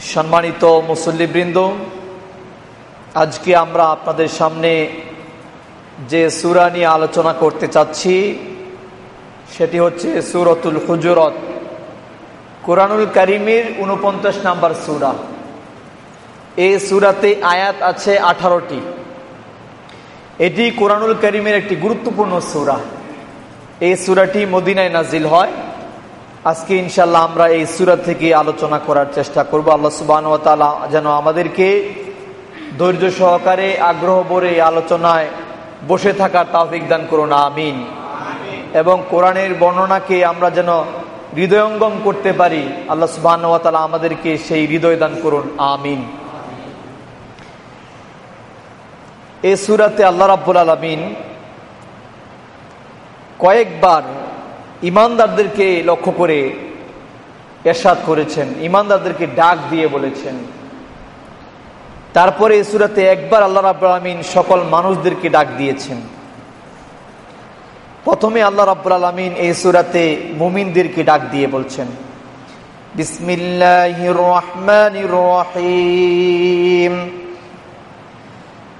সম্মানিত মুসল্লিবৃন্দ, আজকে আমরা আপনাদের সামনে যে সুরা নিয়ে আলোচনা করতে চাচ্ছি, সেটি হচ্ছে সুরতুল হুজরত, কোরআনুল করিমের উনপঞ্চাশ নাম্বার সুরা। এই সুরাতে আয়াত আছে আঠারোটি। এটি কোরআনুল করিমের একটি গুরুত্বপূর্ণ সুরা। এই সুরাটি মদিনায় নাজিল হয়। আজকে ইনশাল্লাহ আমরা এই সুরা থেকে আলোচনা করার চেষ্টা করব। আল্লাহ সুবাহ যেন আমাদেরকে ধৈর্য সহকারে আগ্রহ ভরে আলোচনায় বসে থাকার তাফিক দান করুন। আমিন। এবং কোরআনের বর্ণনাকে আমরা যেন হৃদয়ঙ্গম করতে পারি আল্লাহ সুবাহ আমাদেরকে সেই হৃদয় দান করুন। আমিন। এ সুরাতে আল্লাহ রাব্বুল আলমিন কয়েকবার ইমানদারদেরকে লক্ষ্য করে এরশাদ করেছেন, ইমানদারদেরকে ডাক দিয়ে বলেছেন। তারপরে সুরাতে একবার আল্লাহ রাব্বুল আলমিন সকল মানুষদেরকে ডাক দিয়েছেন। প্রথমে আল্লাহ রাব্বুল আলমিন এই সুরাতে মুমিনদেরকে ডাক দিয়ে বলছেন, বিসমিল্লাহির রহমানির রহিম।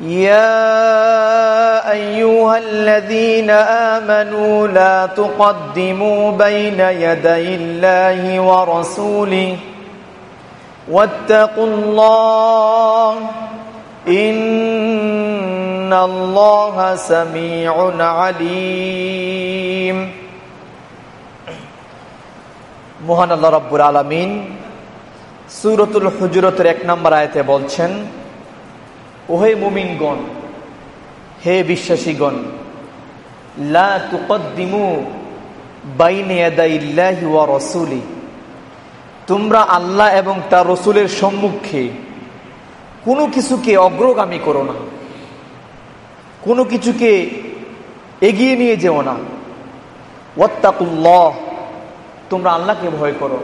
يا أيها الذين آمنوا لا تقدموا بين يدي الله ورسوله واتقوا الله إن الله سميع عليم মহান আল্লাহ রব্বুর আলমিন সুরতুল হুজরতের এক নম্বর আয়তে বলছেন ওহে মুমিনগণ, হে বিশ্বাসীগণ, লা তুকদ্দিমু বাইনে ইয়াদাইল্লাহি ওয়া রাসূলি। তোমরা আল্লাহ এবং তার রসুলের সম্মুখে কোনো কিছুকে অগ্রগামী করো না। কোনো কিছুকে এগিয়ে নিয়ে যেও না। ওয়াত্তাকুল্লাহ, তোমরা আল্লাহকে ভয় করো।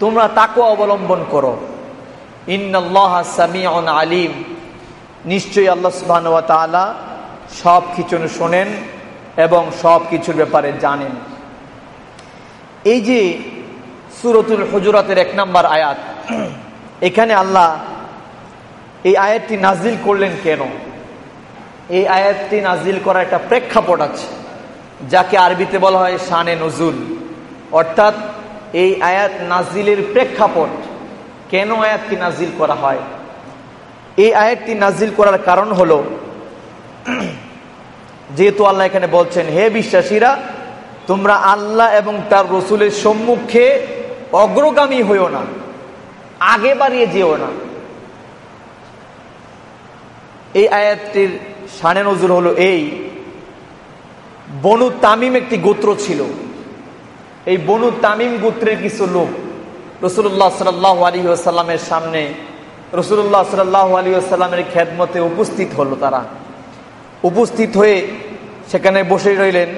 তোমরা তাকে অবলম্বন করো। ইন্নাল্লাহ সামিউন আলিম। নিশ্চয়ই আল্লাহ তালা সব কিছু শোনেন এবং সব কিছুর ব্যাপারে জানেন। এই যে সুরতুল হজুরাতের এক নম্বর আয়াত, এখানে আল্লাহ এই আয়াতটি নাজিল করলেন কেন? এই আয়াতটি নাজিল করার একটা প্রেক্ষাপট আছে, যাকে আরবিতে বলা হয় শানে নজুল। অর্থাৎ এই আয়াত নাজিলের প্রেক্ষাপট কেন আয়াতটি নাজিল করা হয়? এই আয়াতটি নাজিল করার কারণ হলো, যেহেতু আল্লাহ এখানে বলছেন, হে বিশ্বাসীরা, তোমরা আল্লাহ এবং তার রসুলের সম্মুখে অগ্রগামী হইও না, আগে বাড়িয়ে যেও না। এই আয়াতটির সানে নজর হলো এই, বনু তামিম একটি গোত্র ছিল। এই বনু তামিম গোত্রের কিছু লোক রসুল্লাহ সাল্লাহ আলী সাল্লামের সামনে রসুল্লাহ সাল্লাহ আলী আসাল্লামের খেদমতে উপস্থিত হলো তারা। উপস্থিত হয়ে সেখানে বসে রইলেন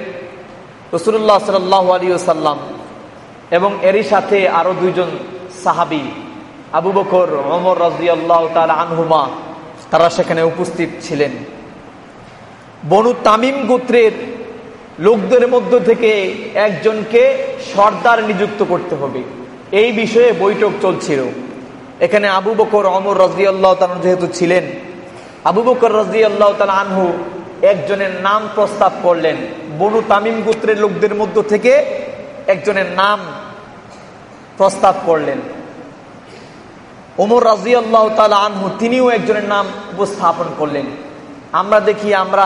রসুল্লাহ সাল্লাহ আলী সাল্লাম এবং এরই সাথে আরও দুইজন সাহাবি, আবু বকর অমর রাজিয়াল্লাহ তাল আনহুমা, তারা সেখানে উপস্থিত ছিলেন। বনু তামিম গোত্রের লোকদের মধ্য থেকে একজনকে সর্দার নিযুক্ত করতে হবে। এই বিষয়ে বৈঠক চলছিল। এখানে আবু বকর অমর রাজি আল্লাহ যেহেতু ছিলেন, আবু বকর রাজি আল্লাহ আনহু একজনের নাম প্রস্তাব করলেন। বনু তামিম গোত্রের লোকদের মধ্য থেকে একজনের নাম প্রস্তাব করলেন। ওমর রাজি আল্লাহ আনহু তিনিও একজনের নাম উপস্থাপন করলেন। আমরা দেখি, আমরা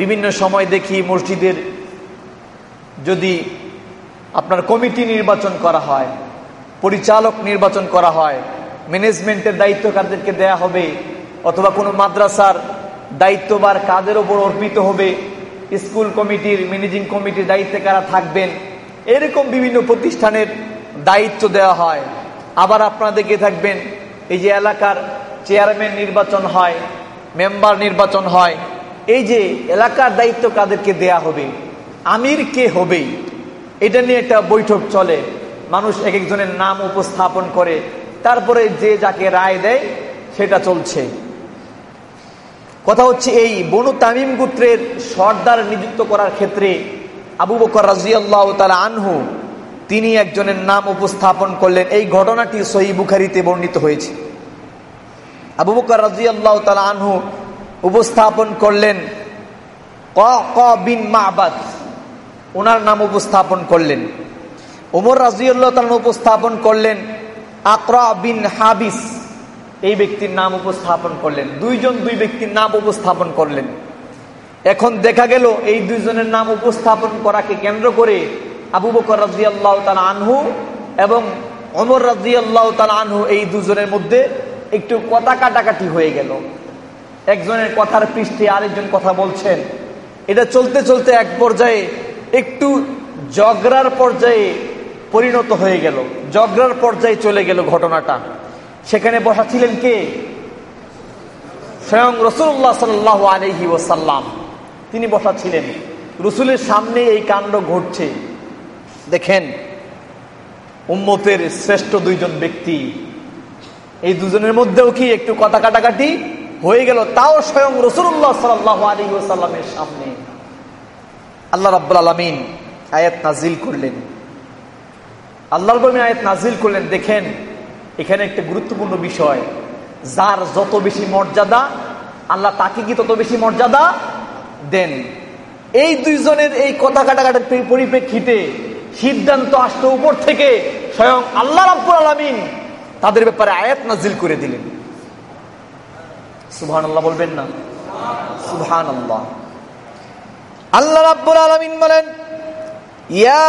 বিভিন্ন সময় দেখি মসজিদের যদি আপনার কমিটি নির্বাচন করা হয়, পরিচালক নির্বাচন করা হয় ম্যানেজমেন্টের দায়িত্ব কাদেরকে দেয়া হবে? অথবা কোনো মাদ্রাসার দায়িত্ববার কাদের ওপর অর্পিত হবে? স্কুল কমিটির ম্যানেজিং কমিটির দায়িত্বে কারা থাকবেন? এরকম বিভিন্ন প্রতিষ্ঠানের দায়িত্ব দেওয়া হয়। আবার আপনারা দেখে থাকবেন? এই যে এলাকার চেয়ারম্যান নির্বাচন হয় মেম্বার নির্বাচন হয়, এই যে এলাকার দায়িত্ব কাদেরকে দেয়া হবে? আমির কে হবে এটা নিয়ে একটা বৈঠক চলে। মানুষ এক একজনের নাম উপস্থাপন করে। তারপরে যে যাকে রায় দেয়, সেটা চলছে। কথা হচ্ছে এই, বনু তামিম গোত্রের সর্দার নিযুক্ত করার ক্ষেত্রে আবু বকর রাজিয়াল্লাহ তালা আনহু, তিনি একজনের নাম উপস্থাপন করলেন। এই ঘটনাটি সহি বুখারিতে বর্ণিত হয়েছে। আবু বকর রাজিয়াল্লাহ তালা আনহু উপস্থাপন করলেন ক ক বিন মাহবাদ ওনার নাম উপস্থাপন করলেন। ওমর রাজিউল্লাহ তালা উপস্থাপন করলেন আকরা বিন হাবিস। এই ব্যক্তির নাম উপস্থাপন করলেন। দুইজন দুই ব্যক্তির নাম উপস্থাপন করলেন। এখন দেখা গেল, এই দুইজনের নাম উপস্থাপন করাকে কেন্দ্র করে আবু বকর রাজি আল্লাহ আনহু এবং অমর রাজি আল্লাহ আনহু এই দুজনের মধ্যে একটু কথা কাটাকাটি হয়ে গেল। একজনের কথার পৃষ্ঠে আরেকজন কথা বলছেন। এটা চলতে চলতে এক পর্যায়ে, একটু জগরার পর্যায়ে পরিণত হয়ে গেল। জগরার পর্যায়ে চলে গেল ঘটনাটা। সেখানে বসা ছিলেন কে? স্বয়ং রসুল্লাহ সাল আলহি ওসাল্লাম তিনি বসা ছিলেন রসুলের সামনে এই কাণ্ড ঘটছে। দেখেন, উম্মতের শ্রেষ্ঠ দুইজন ব্যক্তি। এই দুজনের মধ্যেও কি একটু কথা কাটাকাটি হয়ে গেল? তাও স্বয়ং রসুল্লাহ সাল্লাহ আলী ওসাল্লামের সামনে। আল্লাহ রাব্বুল আলমিন আয়াত নাজিল করলেন। আল্লাহর কর্মী আয়াত নাজিল করলেন, দেখেন, এখানে একটা গুরুত্বপূর্ণ বিষয়। যার যত বেশি মর্যাদা, আল্লাহ তাকে কি তত বেশি মর্যাদা দেন? এই দুইজনের এই কথা কাটাকাটির পরিপ্রেক্ষিতে সিদ্ধান্ত আসতো উপর থেকে, স্বয়ং আল্লাহ রাব্বুল আলমিন তাদের ব্যাপারে আয়াত নাজিল করে দিলেন। সুবহান আল্লাহ বলবেন না? সুবহান আল্লাহ আল্লাহ রাব্বুল আলামিন বলেন, ইয়া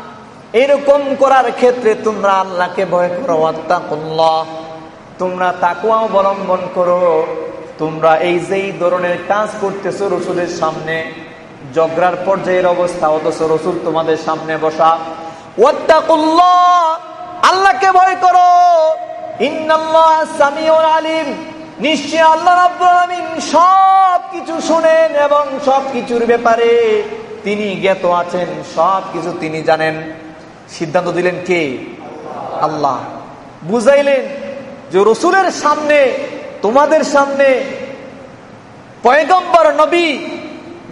এরকম করার ক্ষেত্রে তোমরা আল্লাহকে ভয় করো, আত্মাকুল্লাহ। তোমরা তাকুয়া অবলম্বন করো। তোমরা এই যেই ধরনের কাজ করতেছো রসুলের সামনে জগরার পর্যায়ের অবস্থা, অথচ রসুল তোমাদের সামনে বসা। ওয়াত্তাকুল্লাহ, আল্লাহকে ভয় করো। ইন্নাল্লাহ সামিউল আলিম। নিশ্চয় আল্লাহ রাব্বুল সব কিছু শুনেন এবং সব কিছুর ব্যাপারে তিনি জ্ঞাত আছেন সব কিছু তিনি জানেন। সিদ্ধান্ত দিলেন কে? আল্লাহ। বুঝাইলেন যে রসুলের সামনে, তোমাদের সামনে পয়গম্বর নবী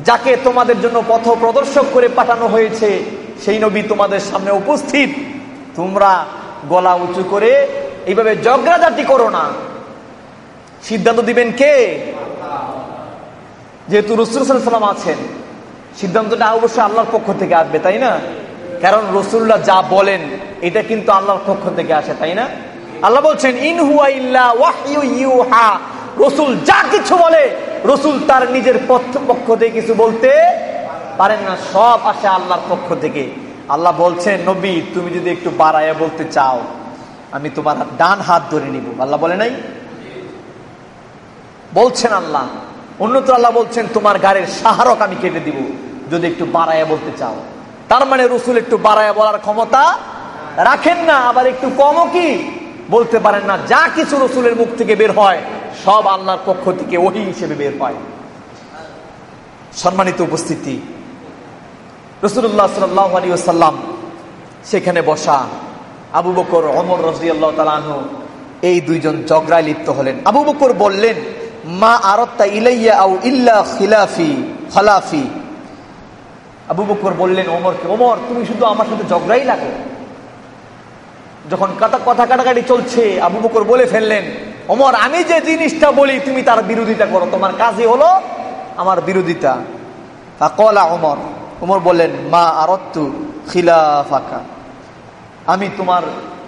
যাকে তোমাদের জন্য পথ প্রদর্শক করে পাঠানো হয়েছে, সেই নবী তোমাদের সামনে উপস্থিত। তোমরা গলা উঁচু করে এইভাবে জগ্রাজাটি করো না। সিদ্ধান্ত দিবেন কে? যেহেতু রসুল সাল্লাম আছেন, সিদ্ধান্তটা অবশ্যই আল্লাহর পক্ষ থেকে আসবে, তাই না? কারণ রসুল্লাহ যা বলেন, এটা কিন্তু আল্লাহর পক্ষ থেকে আসে, তাই না? আল্লাহ বলছেন ইনহুয়া ইল্লা রসুল যা কিছু বলে, রসুল তার নিজের পক্ষ থেকে কিছু বলতে পারেন না, সব আসে আল্লাহর পক্ষ থেকে। আল্লাহ বলছেন, নবী, তুমি যদি একটু বাড়াইয়া বলতে চাও, আমি তোমার ডান হাত ধরে নিব। আল্লাহ বলে নাই? বলছেন আল্লাহ। অন্যত্র আল্লাহ বলছেন, তোমার গাড়ির সাহারক আমি কেটে দিব, যদি একটু বাড়াইয়া বলতে চাও। তার মানে রসুল একটু বাড়ায় বলার ক্ষমতা রাখেন না, আবার একটু কমও কি? বলতে পারেন না, যা কিছু রসুলের মুখ থেকে বের হয়, সব আল্লাহর পক্ষ থেকে ওহি হিসেবে বের হয়। সম্মানিত উপস্থিতি রসুল্লাহ সাল্লাহ আলী সাল্লাম সেখানে বসা, আবু বকর অমর রাজি আল্লাহ তালাহ এই দুইজন ঝগড়ায় লিপ্ত হলেন। আবু বকর বললেন, মা আরত্তা ইলাইয়া আউ ইল্লা খিলাফি, খলাফি। আবু বকর বললেন, ওমরকে, ওমর, তুমি শুধু আমার সাথে ঝগড়াই লাগো। যখন কথা কথা কাটাকাটি চলছে, আবু বকর বলে ফেললেন, ওমর, আমি যে জিনিসটা বলি, তুমি তার বিরোধিতা করো। তোমার কাজই হলো আমার বিরোধিতা। কলা ওমর ওমর বললেন, মা আরত্তু খিলাফাকা। আমি তোমার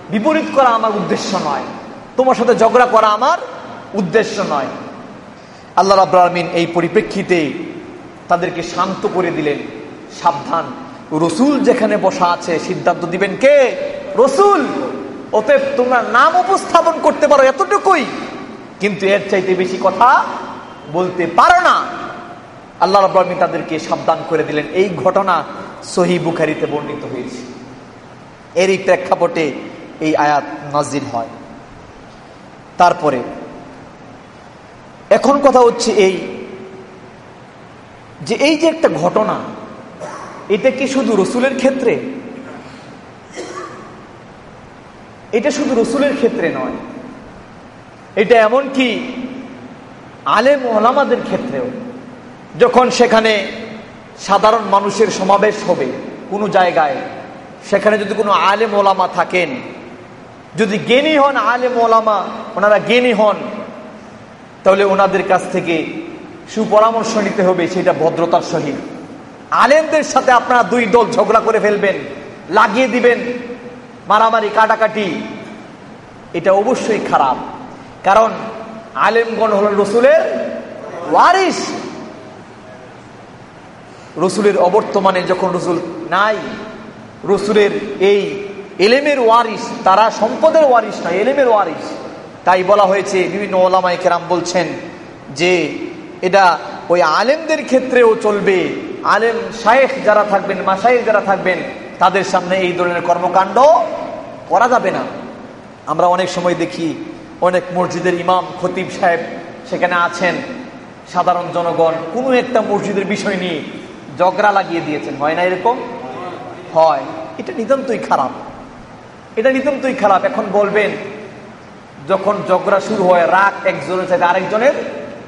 বিপরীত করা আমার উদ্দেশ্য নয়। তোমার সাথে ঝগড়া করা আমার উদ্দেশ্য নয়। আল্লাহ রাব্রাহমিন এই পরিপ্রেক্ষিতে তাদেরকে শান্ত করে দিলেন। সাবধান। রসুল যেখানে বসা আছে, সিদ্ধান্ত দিবেন কে? রসুল। অতএব তোমরা নাম উপস্থাপন করতে পারো এতটুকুই। কিন্তু এর চাইতে বেশি কথা বলতে পারো না। আল্লাহ রাব্রাহমিন তাদেরকে সাবধান করে দিলেন। এই ঘটনা সহি বুখারিতে বর্ণিত হয়েছে। এরই প্রেক্ষাপটে এই আয়াত নাজিল হয়। তারপরে, এখন কথা হচ্ছে এই যে এই যে একটা ঘটনা এটা কি শুধু রসুলের ক্ষেত্রে? এটা শুধু রসুলের ক্ষেত্রে নয়। এটা এমন কি আলেম ওলামাদের ক্ষেত্রেও, যখন সেখানে সাধারণ মানুষের সমাবেশ হবে কোনো জায়গায়, সেখানে যদি কোনো আলেম ওলামা থাকেন, যদি জ্ঞানী হন আলেম ওলামা, ওনারা জ্ঞানী হন, তাহলে ওনাদের কাছ থেকে সুপরামর্শ নিতে হবে সেটা ভদ্রতার সহিত। আলেমদের সাথে আপনারা দুই দল ঝগড়া করে ফেলবেন, লাগিয়ে দিবেন, মারামারি, কাটাকাটি। এটা অবশ্যই খারাপ। কারণ আলেমগণ হল রসুলের ওয়ারিস রসুলের অবর্তমানে যখন রসুল নাই, রসুলের এই এলেমের ওয়ারিস তারা সম্পদের ওয়ারিস নয় এলেমের ওয়ারিস তাই বলা হয়েছে, বিভিন্ন ওলামাই কেরাম বলছেন যে, এটা ওই আলেমদের ক্ষেত্রেও চলবে। আলেম শায়েখ যারা থাকবেন মাসায়েক যারা থাকবেন, তাদের সামনে এই ধরনের কর্মকাণ্ড করা যাবে না। আমরা অনেক সময় দেখি, অনেক মসজিদের ইমাম, খতিব সাহেব সেখানে আছেন, সাধারণ জনগণ, কোনো একটা মসজিদের বিষয় নিয়ে জগরা লাগিয়ে দিয়েছেন। হয় না এরকম? হয়। এটা নিতান্তই খারাপ। এটা নিতান্তই খারাপ। এখন বলবেন, যখন জগরা শুরু হয়, রাগ একজনের সাথে আরেকজনের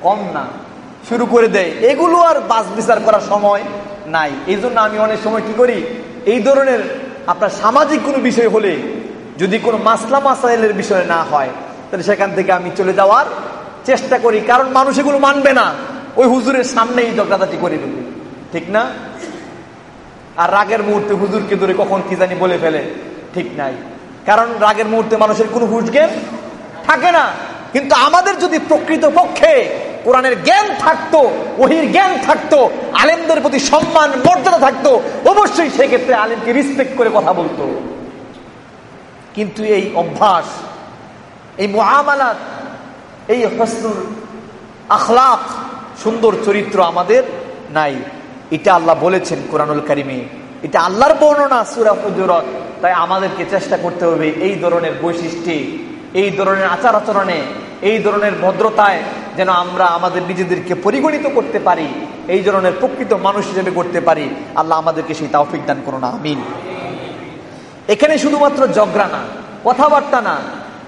কম না। শুরু করে দেয়। এগুলো আর বাস বিচার করার সময় নাই। এই জন্য আমি অনেক সময় কি করি? এই ধরনের আপনার সামাজিক কোনো বিষয় হলে যদি কোনো মাসলা মাসাইলের বিষয় না হয়, তাহলে সেখান থেকে আমি চলে যাওয়ার চেষ্টা করি। কারণ মানুষ এগুলো মানবে না। ওই হুজুরের সামনেই জগদাটি করে দেবে। ঠিক না? আর রাগের মুহূর্তে হুজুরকে ধরে কখন কি জানি বলে ফেলে। ঠিক নাই। কারণ রাগের মুহূর্তে মানুষের কোনো জ্ঞান থাকে না। কিন্তু আমাদের যদি প্রকৃত পক্ষে কোরআনের জ্ঞান থাকতো, ওহির জ্ঞান থাকতো, আলেমদের প্রতি সম্মান, মর্যাদা থাকতো, অবশ্যই সেক্ষেত্রে আলেমকে রিসপেক্ট করে কথা বলতো। কিন্তু এই অভ্যাস, এই মহামালাত এই হসনুল আখলাক, সুন্দর চরিত্র আমাদের নাই। এটা আল্লাহ বলেছেন কোরআনুল কারিমে। এটা আল্লাহর বর্ণনা সুরা হুজুরত তাই আমাদেরকে চেষ্টা করতে হবে এই ধরনের বৈশিষ্ট্যে, এই ধরনের আচার আচরণে এই ধরনের ভদ্রতায় যেন আমরা আমাদের নিজেদেরকে পরিগণিত করতে পারি, এই ধরনের প্রকৃত মানুষ হিসেবে করতে পারি। আল্লাহ আমাদেরকে সেই তাওফিক দান করো না আমিন। এখানে শুধুমাত্র জগরা না, কথাবার্তা না,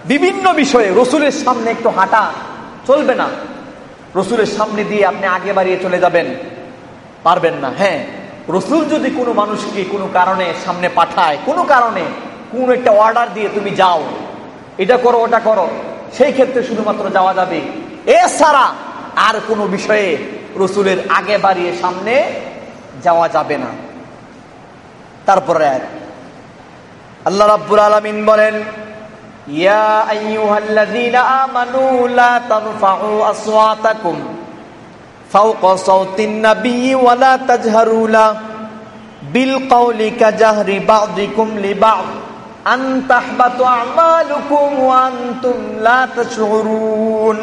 বিভিন্ন বিষয়ে রসুলের সামনে একটু হাঁটা চলবে না। রসুলের সামনে দিয়ে আপনি আগে বাড়িয়ে চলে যাবেন, পারবেন না হ্যাঁ। রসুল যদি কোনো মানুষকে কোনো কারণে সামনে পাঠায়, কোনো কারণে কোন একটা অর্ডার দিয়ে তুমি যাও, এটা করো, ওটা করো, সেই ক্ষেত্রে শুধুমাত্র যাওয়া যাবে। এছাড়া আর কোনো বিষয়ে রসুলের আগে বাড়িয়ে সামনে যাওয়া যাবে না। তারপরে আল্লাহ রাব্বুল আলামিন বলেন, ইয়া আইয়ুহাল্লাযীনা আমানু লা তারফাউ আসওয়াতাকুম ফাওকা সাওতিন নাবিয়্যি ওয়া লা তাজহারু লা বিল কওলি কাজাহরি বা'দিকুম লিবা'দ আন তাহবাতু আমালুকুম ওয়া আনতুম লা তাশউরুন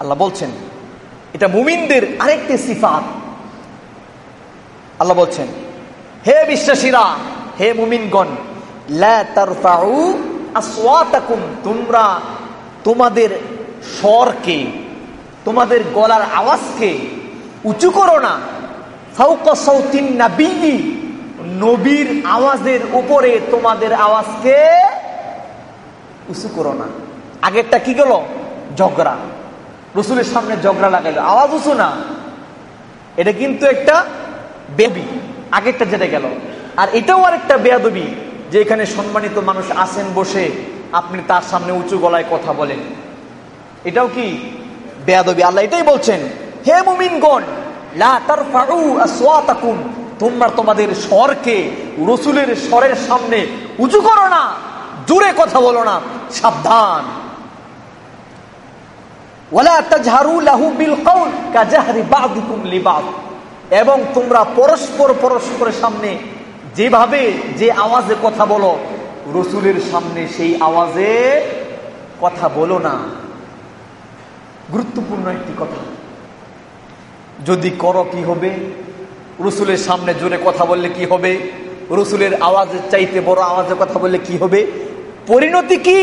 আল্লাহ বলছেন, এটা মুমিনদের আরেকটি সিফাত। আল্লাহ বলছেন, হে বিশ্বাসীরা, হে মুমিনগণ তোমরা তোমাদের স্বরকে, তোমাদের গলার আওয়াজকে উঁচু করো না। নবীর আওয়াজের উপরে তোমাদের আওয়াজকে উঁচু করো না। আগেরটা কি গেল? ঝগড়া। রসুলের সামনে ঝগড়া লাগাইলো। আওয়াজ উঁচু না। এটা কিন্তু একটা বেবি, আগেরটা যেটা গেল। আর এটাও আর একটা বেয়াদবি, যে এখানে সম্মানিত মানুষ আসেন বসে আপনি তার সামনে উঁচু গলায় কথা বলেন। এটাও কি বেয়াদবি? আল্লাহ এটাই বলছেন, হে মুমিনগণ তোমরা তোমাদের স্বরকে রসুলের স্বরের সামনে উঁচু করো না, জোরে কথা বলো না, সাবধান ওয়ালা তাজহারু লাহু বিল কওল কাজাহরি বা'দিকুম লিবা'দ এবং তোমরা পরস্পর পরস্পরের সামনে যেভাবে যে আওয়াজে কথা বলো, রসুলের সামনে সেই আওয়াজে কথা বলো না। গুরুত্বপূর্ণ একটি কথা। যদি করো কি হবে? রসুলের সামনে জোরে কথা বললে কি হবে? রসুলের আওয়াজের চাইতে বড় আওয়াজে কথা বললে কি হবে? পরিণতি কি?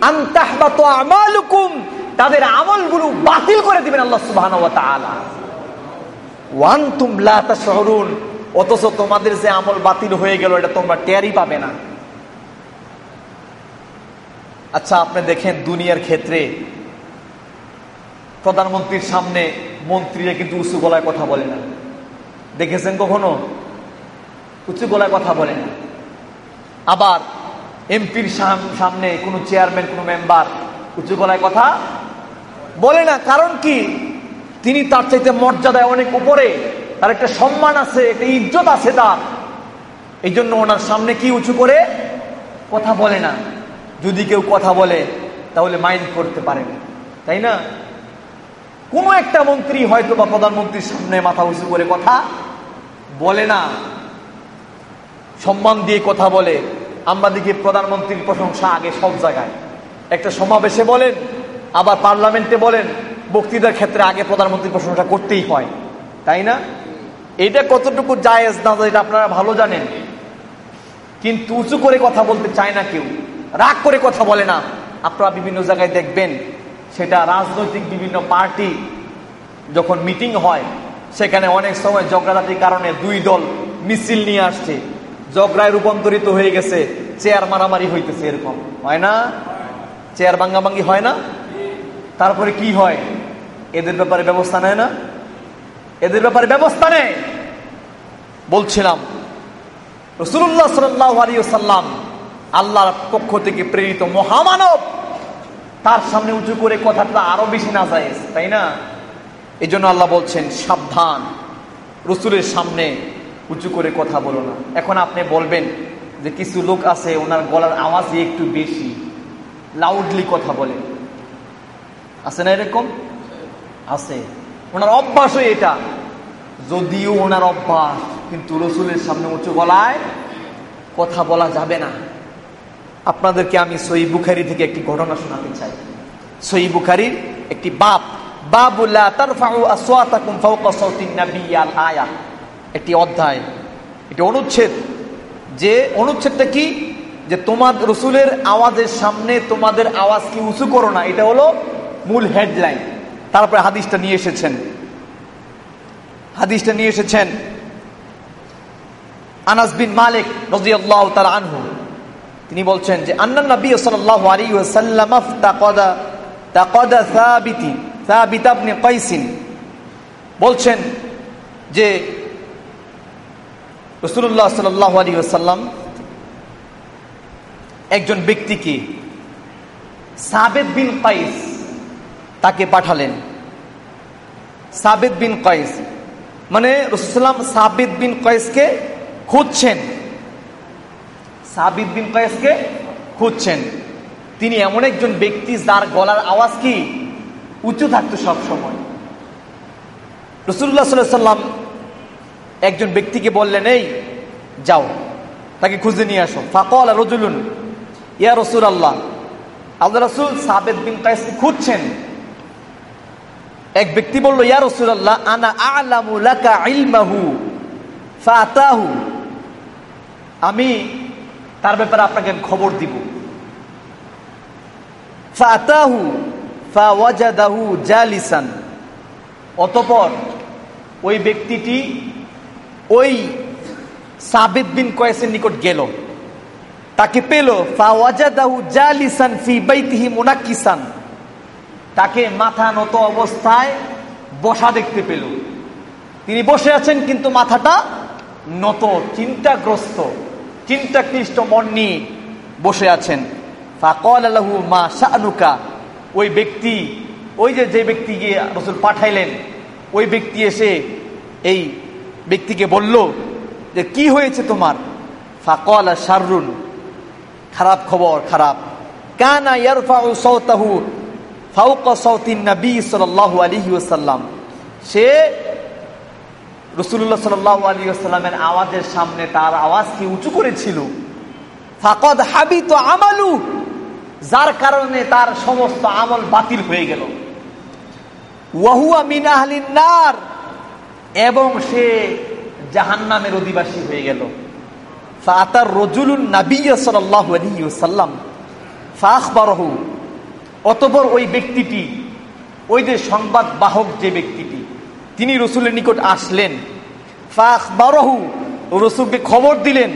আন্তাহবাত আমালুকুম তাদের আমলগুলো বাতিল করে দিবেন আল্লাহ সুবহানাহু ওয়া তাআলা। ওয়ান্তুম লা অথচ তোমাদের যে আমল বাতিল হয়ে গেল, এটা তোমরা টেরই পাবে না। আচ্ছা আপনি দেখেন দুনিয়ার ক্ষেত্রে প্রধানমন্ত্রীর সামনে মন্ত্রীরা কিন্তু উঁচু গলায় কথা বলে না। দেখেছেন কখনো? উঁচু গলায় কথা বলে না। আবার এমপির সামনে কোনো চেয়ারম্যান, কোনো মেম্বার উঁচু গলায় কথা বলে না, কারণ কি? তিনি তার চাইতে মর্যাদায় অনেক উপরে। তার একটা সম্মান আছে, একটা ইজ্জত আছে তার। এই জন্য ওনার সামনে কি উঁচু করে? কথা বলে না। যদি কেউ কথা বলে, তাহলে মাইন্ড করতে পারে তাই না? কোনো একটা মন্ত্রী হয়তো বা প্রধানমন্ত্রীর সামনে মাথা উঁচু করে কথা বলে না। সম্মান দিয়ে কথা বলে। আমরা দেখি প্রধানমন্ত্রীর প্রশংসা আগে সব জায়গায়। একটা সমাবেশে বলেন আবার পার্লামেন্টে বলেন বক্তৃতার ক্ষেত্রে আগে প্রধানমন্ত্রীর প্রশংসা করতেই হয়। তাই না? এটা কতটুকু জায়েজ না এটা আপনারা ভালো জানেন। কিন্তু উঁচু করে কথা বলতে চায় না কেউ। রাগ করে কথা বলে না। আপনারা বিভিন্ন জায়গায় দেখবেন, সেটা রাজনৈতিক বিভিন্ন পার্টি যখন মিটিং হয়, সেখানে অনেক সময় ঝগড়াঝাটির কারণে দুই দল মিছিল নিয়ে আসছে। ঝগড়ায় রূপান্তরিত হয়ে গেছে, চেয়ার মারামারি হইতেছে এরকম। হয় না? চেয়ার ভাঙ্গাভাঙ্গি হয় না? তারপরে কি হয়? এদের ব্যাপারে ব্যবস্থা নেয় না? এদের ব্যাপারে ব্যবস্থা নেয়! বলছিলাম রসুল্লাহ সাল্লাম আল্লাহর পক্ষ থেকে প্রেরিত মহামানব, তার সামনে উঁচু করে কথাটা আরও বেশি না যায়, তাই না? এই জন্য আল্লাহ বলছেন, সাবধান, রসুলের সামনে উঁচু করে কথা বলো না। এখন আপনি বলবেন যে কিছু লোক আছে, ওনার গলার আওয়াজই একটু বেশি লাউডলি কথা বলে। আছে না এরকম? আছে। ওনার অভ্যাসই এটা। যদিও ওনার অভ্যাস, কিন্তু রসুলের সামনে উঁচু গলায় কথা বলা যাবে না। আপনাদেরকে আমি সই বুখারি থেকে একটি ঘটনা শোনাতে চাই। সই বুখারির একটি বাপ একটি অধ্যায় এটি অনুচ্ছেদ। যে অনুচ্ছেদটা কি? যে তোমার রসুলের আওয়াজের সামনে তোমাদের আওয়াজ কি উঁচু করো না? এটা হলো মূল হেডলাইন তারপরে হাদিসটা নিয়ে এসেছেন। হাদিসটা নিয়ে এসেছেন আনাস বিন মালিক রাদিয়াল্লাহু তাআলা আনহু। তিনি বলছেন যে, আন্নান নবী সাল্লাল্লাহু আলাইহি ওয়াসাল্লাম তাকাদা তাকাদা সাবিতি, সাবিত ইবনে কাইসিন। বলছেন যে, রাসূলুল্লাহ সাল্লাল্লাহু আলাইহি ওয়াসাল্লাম একজন ব্যক্তিকে সাবেদ বিন কাইস তাকে পাঠালেন। সাবেদ বিন কয়েস। মানে রসুলাম সাবিদ বিন কয়েসকে খুঁজছেন। সাবিদ বিন কয়েসকে খুঁজছেন। তিনি এমন একজন ব্যক্তি যার গলার আওয়াজ কি? উঁচু থাকতো সব সময় রসুল্লাহ সাল্লাম একজন ব্যক্তিকে বললেন, এই, যাও, তাকে খুঁজে নিয়ে আসো। ফাকল রজুলুন, ইয়া রসুল আল্লাহ আল্লাহ রসুল সাবেদ বিন কয়েসকে খুঁজছেন। এক ব্যক্তি বলল, ইয়া রসুল্লাহ আনা আলামু ইলমাহু ফাতাহু আমি তার ব্যাপারে আপনাকে খবর দিব। ফাতাহু ফাওয়াজাদাহু জালিসান। অতঃপর ওই ব্যক্তিটি ওই সাবিদ বিন কয়েসের নিকট গেল। তাকে পেল, ফাওয়াজাদাহু জালিসান ফি বাইতিহি মুনাক্কিসান। তাকে মাথা নত অবস্থায় বসা দেখতে পেল। তিনি বসে আছেন, কিন্তু মাথাটা নত, চিন্তাগ্রস্ত চিন্তাক্লিষ্ট মন নিয়ে বসে আছেন। ফাকল মা শাহনুকা ওই ব্যক্তি, ওই যে যে ব্যক্তি গিয়ে রসুল পাঠাইলেন, ওই ব্যক্তি এসে এই ব্যক্তিকে বলল যে, কি হয়েছে তোমার? ফাকল শাররুন, খারাপ খবর, খারাপ। কানা ইয়ারফাউ সৌতাহু সে রসুল্লাহ সাল্লাহ আলী আসসালামের আওয়াজের সামনে তার আওয়াজকে উঁচু করেছিল। ফাকদ হাবি তো আমালু, যার কারণে তার সমস্ত আমল বাতিল হয়ে গেল। ওয়াহুয়া মিনাহলিন নার, এবং সে জাহান্নামের অধিবাসী হয়ে গেল। ফাতার রজুলুন নাবিয়া সাল্লাল্লাহু আলাইহি ওয়াসাল্লাম। ফাখ বারহু অতপর ওই ব্যক্তিটি, ওই যে সংবাদ বাহক যে ব্যক্তিটি, তিনি রসুলের নিকট আসলেন। বারহু রসুলকে খবর দিলেন,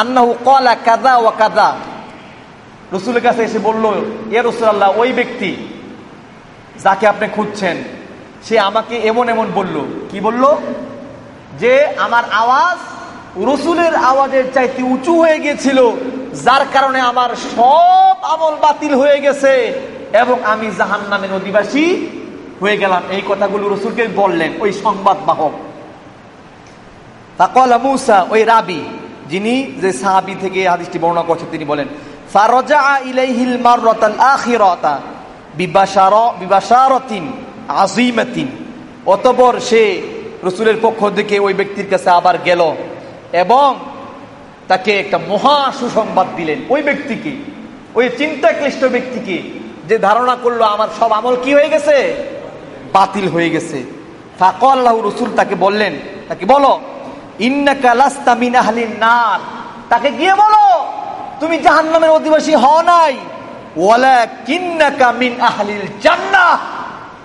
আন্নাহু কলা কাদা ও কাদা রসুলের কাছে এসে বলল ইয়া রসুল্লাহ ওই ব্যক্তি যাকে আপনি খুঁজছেন, সে আমাকে এমন এমন বলল। কি বলল? যে আমার আওয়াজ রসুলের আওয়াজের চাইতে উঁচু হয়ে গিয়েছিল, যার কারণে আমার সব আমল বাতিল হয়ে গেছে। এবং আমি জাহান নামের অধিবাসী হয়ে গেলাম। এই কথাগুলো রসুলকে বললেন, ওই সংবাদ বাহক। তাকলা মুসা, ওই রাবি, যিনি যে সাহাবি থেকে হাদিসটি বর্ণনা করছেন, তিনি বলেন ফারজা ইলাইহিল মাররাতাল আখিরাতা বিবাসার বিবাসারতিন আজিমাতিন অতপর সে রসুলের পক্ষ থেকে ওই ব্যক্তির কাছে আবার গেল এবং তাকে একটা মহা সুসংবাদ দিলেন। ওই ব্যক্তিকে, ওই চিন্তাক্লিষ্ট ব্যক্তিকে যে ধারণা করল আমার সব আমল কি হয়ে গেছে? বাতিল হয়ে গেছে। ফাকল্লাহ রসুল তাকে বললেন, তাকে বলো নার। তাকে গিয়ে বলো, তুমি জাহান্নামের অধিবাসী হও নাই।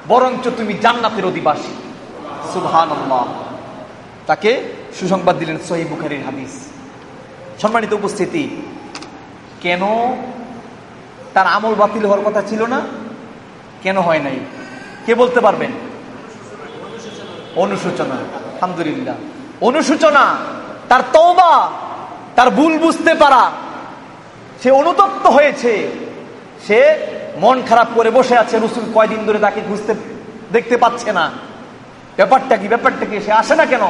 বরঞ্চ তুমি জান্নাতের অধিবাসী। সুবহানাল্লাহ। তাকে সুসংবাদ দিলেন সহি বুখারীর হাদিস। সম্মানিত উপস্থিতি, কেন তার আমল বাতিল হওয়ার কথা ছিল না? কেন হয় নাই? কে বলতে পারবেন? অনুসূচনা আলহামদুলিল্লাহ। অনুসূচনা তার তওবা, তার ভুল বুঝতে পারা। সে অনুতপ্ত হয়েছে। সে মন খারাপ করে বসে আছে। রসুল কয়দিন ধরে তাকে খুঁজতে দেখতে পাচ্ছে না। ব্যাপারটা কি? ব্যাপারটা কি? সে আসে না কেন?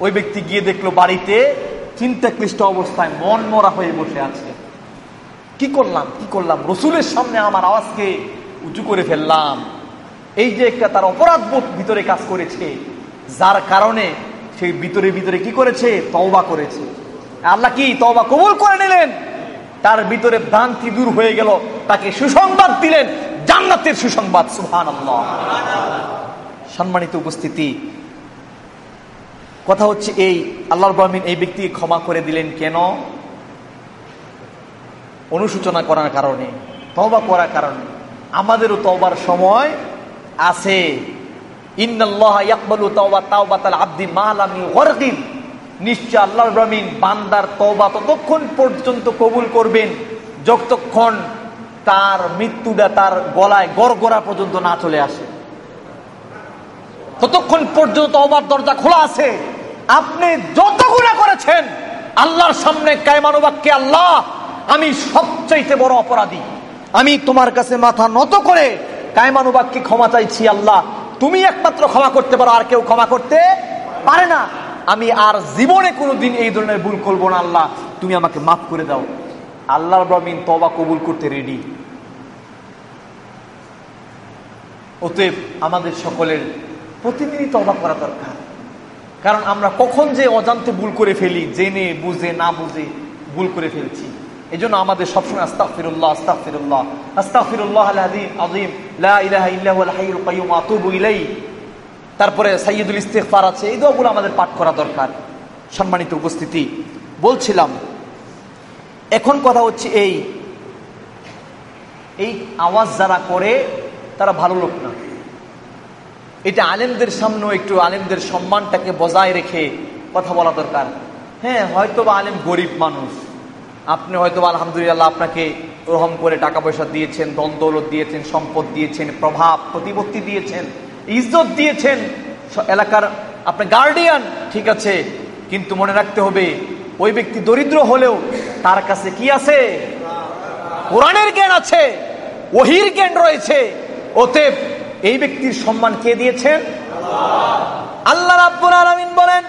ওই ব্যক্তি গিয়ে দেখল বাড়িতে চিন্তাক্লিষ্ট অবস্থায় মন মরা হয়ে বসে আছে। কি করলাম? কি করলাম? রসুলের সামনে আমার আওয়াজকে উঁচু করে ফেললাম। এই যে একটা তার অপরাধ বোধ ভিতরে কাজ করেছে, যার কারণে সেই ভিতরে ভিতরে কি করেছে? তওবা করেছে। আল্লাহ কি তওবা কবুল করে নিলেন? তার ভিতরে ভ্রান্তি দূর হয়ে গেল, তাকে সুসংবাদ দিলেন, জান্নাতের সুসংবাদ সুহান সম্মানিত উপস্থিতি, কথা হচ্ছে এই আল্লাহ রহমিন এই ব্যক্তিকে ক্ষমা করে দিলেন কেন? অনুসূচনা করার কারণে তবা করার কারণে। আমাদেরও তবার সময় আছে। নিশ্চয় আল্লাহ রহমিন বান্দার তবা ততক্ষণ পর্যন্ত কবুল করবেন, যতক্ষণ তার মৃত্যুটা তার গলায় গড়গড়া পর্যন্ত না চলে আসে। ততক্ষণ পর্যন্ত তবার দরজা খোলা আছে। আপনি যত করেছেন, আল্লাহর সামনে কায়মানুবাক্যে আল্লাহ আমি সবচাইতে বড় অপরাধী। আমি তোমার কাছে মাথা নত করে কায়মানুবাক্যে ক্ষমা চাইছি, আল্লাহ। তুমি একমাত্র ক্ষমা করতে পারো, আর কেউ ক্ষমা করতে পারে না। আমি আর জীবনে কোনোদিন এই ধরনের ভুল করব না, আল্লাহ। তুমি আমাকে মাফ করে দাও। আল্লাহ রবিন তবা কবুল করতে রেডি অতএব আমাদের সকলের প্রতিদিনই তবা করা দরকার। কারণ আমরা কখন যে অজান্তে ভুল করে ফেলি, জেনে, বুঝে, না বুঝে ভুল করে ফেলছি। এই জন্য আমাদের সবসময় আস্তাফিরুল্লাহ আস্তাফিরুল্লাহ আস্তাফিরুল্লাহ আজিম ইলাই তারপরে সাইয়দুল ইস্তেফার আছে, এই দোয়াগুলো আমাদের পাঠ করা দরকার। সম্মানিত উপস্থিতি, বলছিলাম, এখন কথা হচ্ছে এই এই আওয়াজ যারা করে, তারা ভালো লোক না। এটা আলেমদের সামনেও একটু আলেমদের সম্মানটাকে বজায় রেখে কথা বলা দরকার। হ্যাঁ হয়তো বা আলেম গরিব মানুষ। আপনি হয়তো আলহামদুলিল্লাহ আপনাকে রহম করে টাকা পয়সা দিয়েছেন দন্দৌলত দিয়েছেন, সম্পদ দিয়েছেন, প্রভাব, প্রতিপত্তি দিয়েছেন, ইজ্জত দিয়েছেন। এলাকার আপনি গার্ডিয়ান ঠিক আছে, কিন্তু মনে রাখতে হবে, ওই ব্যক্তি দরিদ্র হলেও তার কাছে কি আছে? কোরআনের জ্ঞান আছে, ওহির জ্ঞান রয়েছে। ওতে এই ব্যক্তির সম্মান কে দিয়েছেন? আল্লাহ রাব্বুল আলামিন বলেন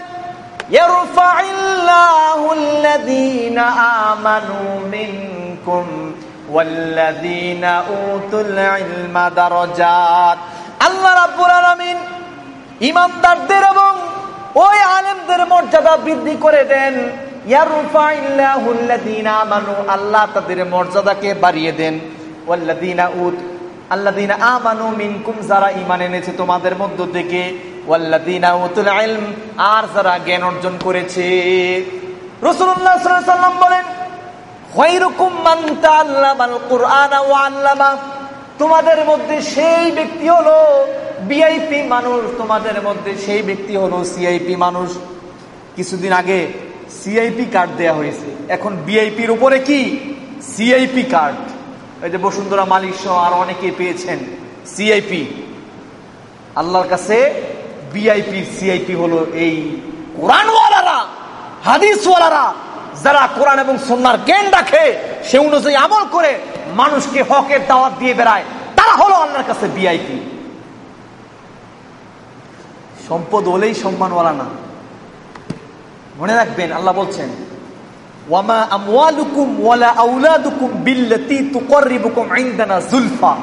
يرفع الله الذين آمنوا منكم والذين أوتوا العلم درجات আল্লাহ রাব্বুল আলামিন ইমানদারদের এবং ওই আলেমদের মর্যাদা বৃদ্ধি করে দেন আল্লাহ তাদের মর্যাদাকে বাড়িয়ে দেন ওয়াল্লাদিনা উত আল্লাদিনা আমানু মিনকুম যারা ইমান এনেছে তোমাদের মধ্য থেকে ওয়াল্লাদিনা উতুল ইলম আর যারা জ্ঞান অর্জন করেছে। সাল্লাম বলেন তোমাদের মধ্যে সেই ব্যক্তি হলো বিআইপি মানুষ, তোমাদের মধ্যে সেই ব্যক্তি হলো সিআইপি মানুষ। কিছুদিন আগে সিআইপি কার্ড দেয়া হয়েছে। এখন বিআইপির উপরে কি? সিআইপি কার্ড এই যে বসুন্ধরা মালিক সহ আর অনেকে পেয়েছেন সিআইপি আল্লাহর কাছে বিআইপি সিআইপি হলো এই কোরআনওয়ালারা, হাদিসওয়ালারা, যারা কোরআন এবং সন্ন্যার জ্ঞান রাখে, সে অনুযায়ী আমল করে মানুষকে হকের দাওয়াত দিয়ে বেড়ায়। তারা হলো আল্লাহর কাছে বিআইপি সম্পদ হলেই সম্মানওয়ালা না। মনে রাখবেন, আল্লাহ বলছেন, ওয়ামা আমওয়ালুকুম ওয়ালা আউলাদুকুম বিল্লাতি তুকররিবুকুম ইনদানা যুলফা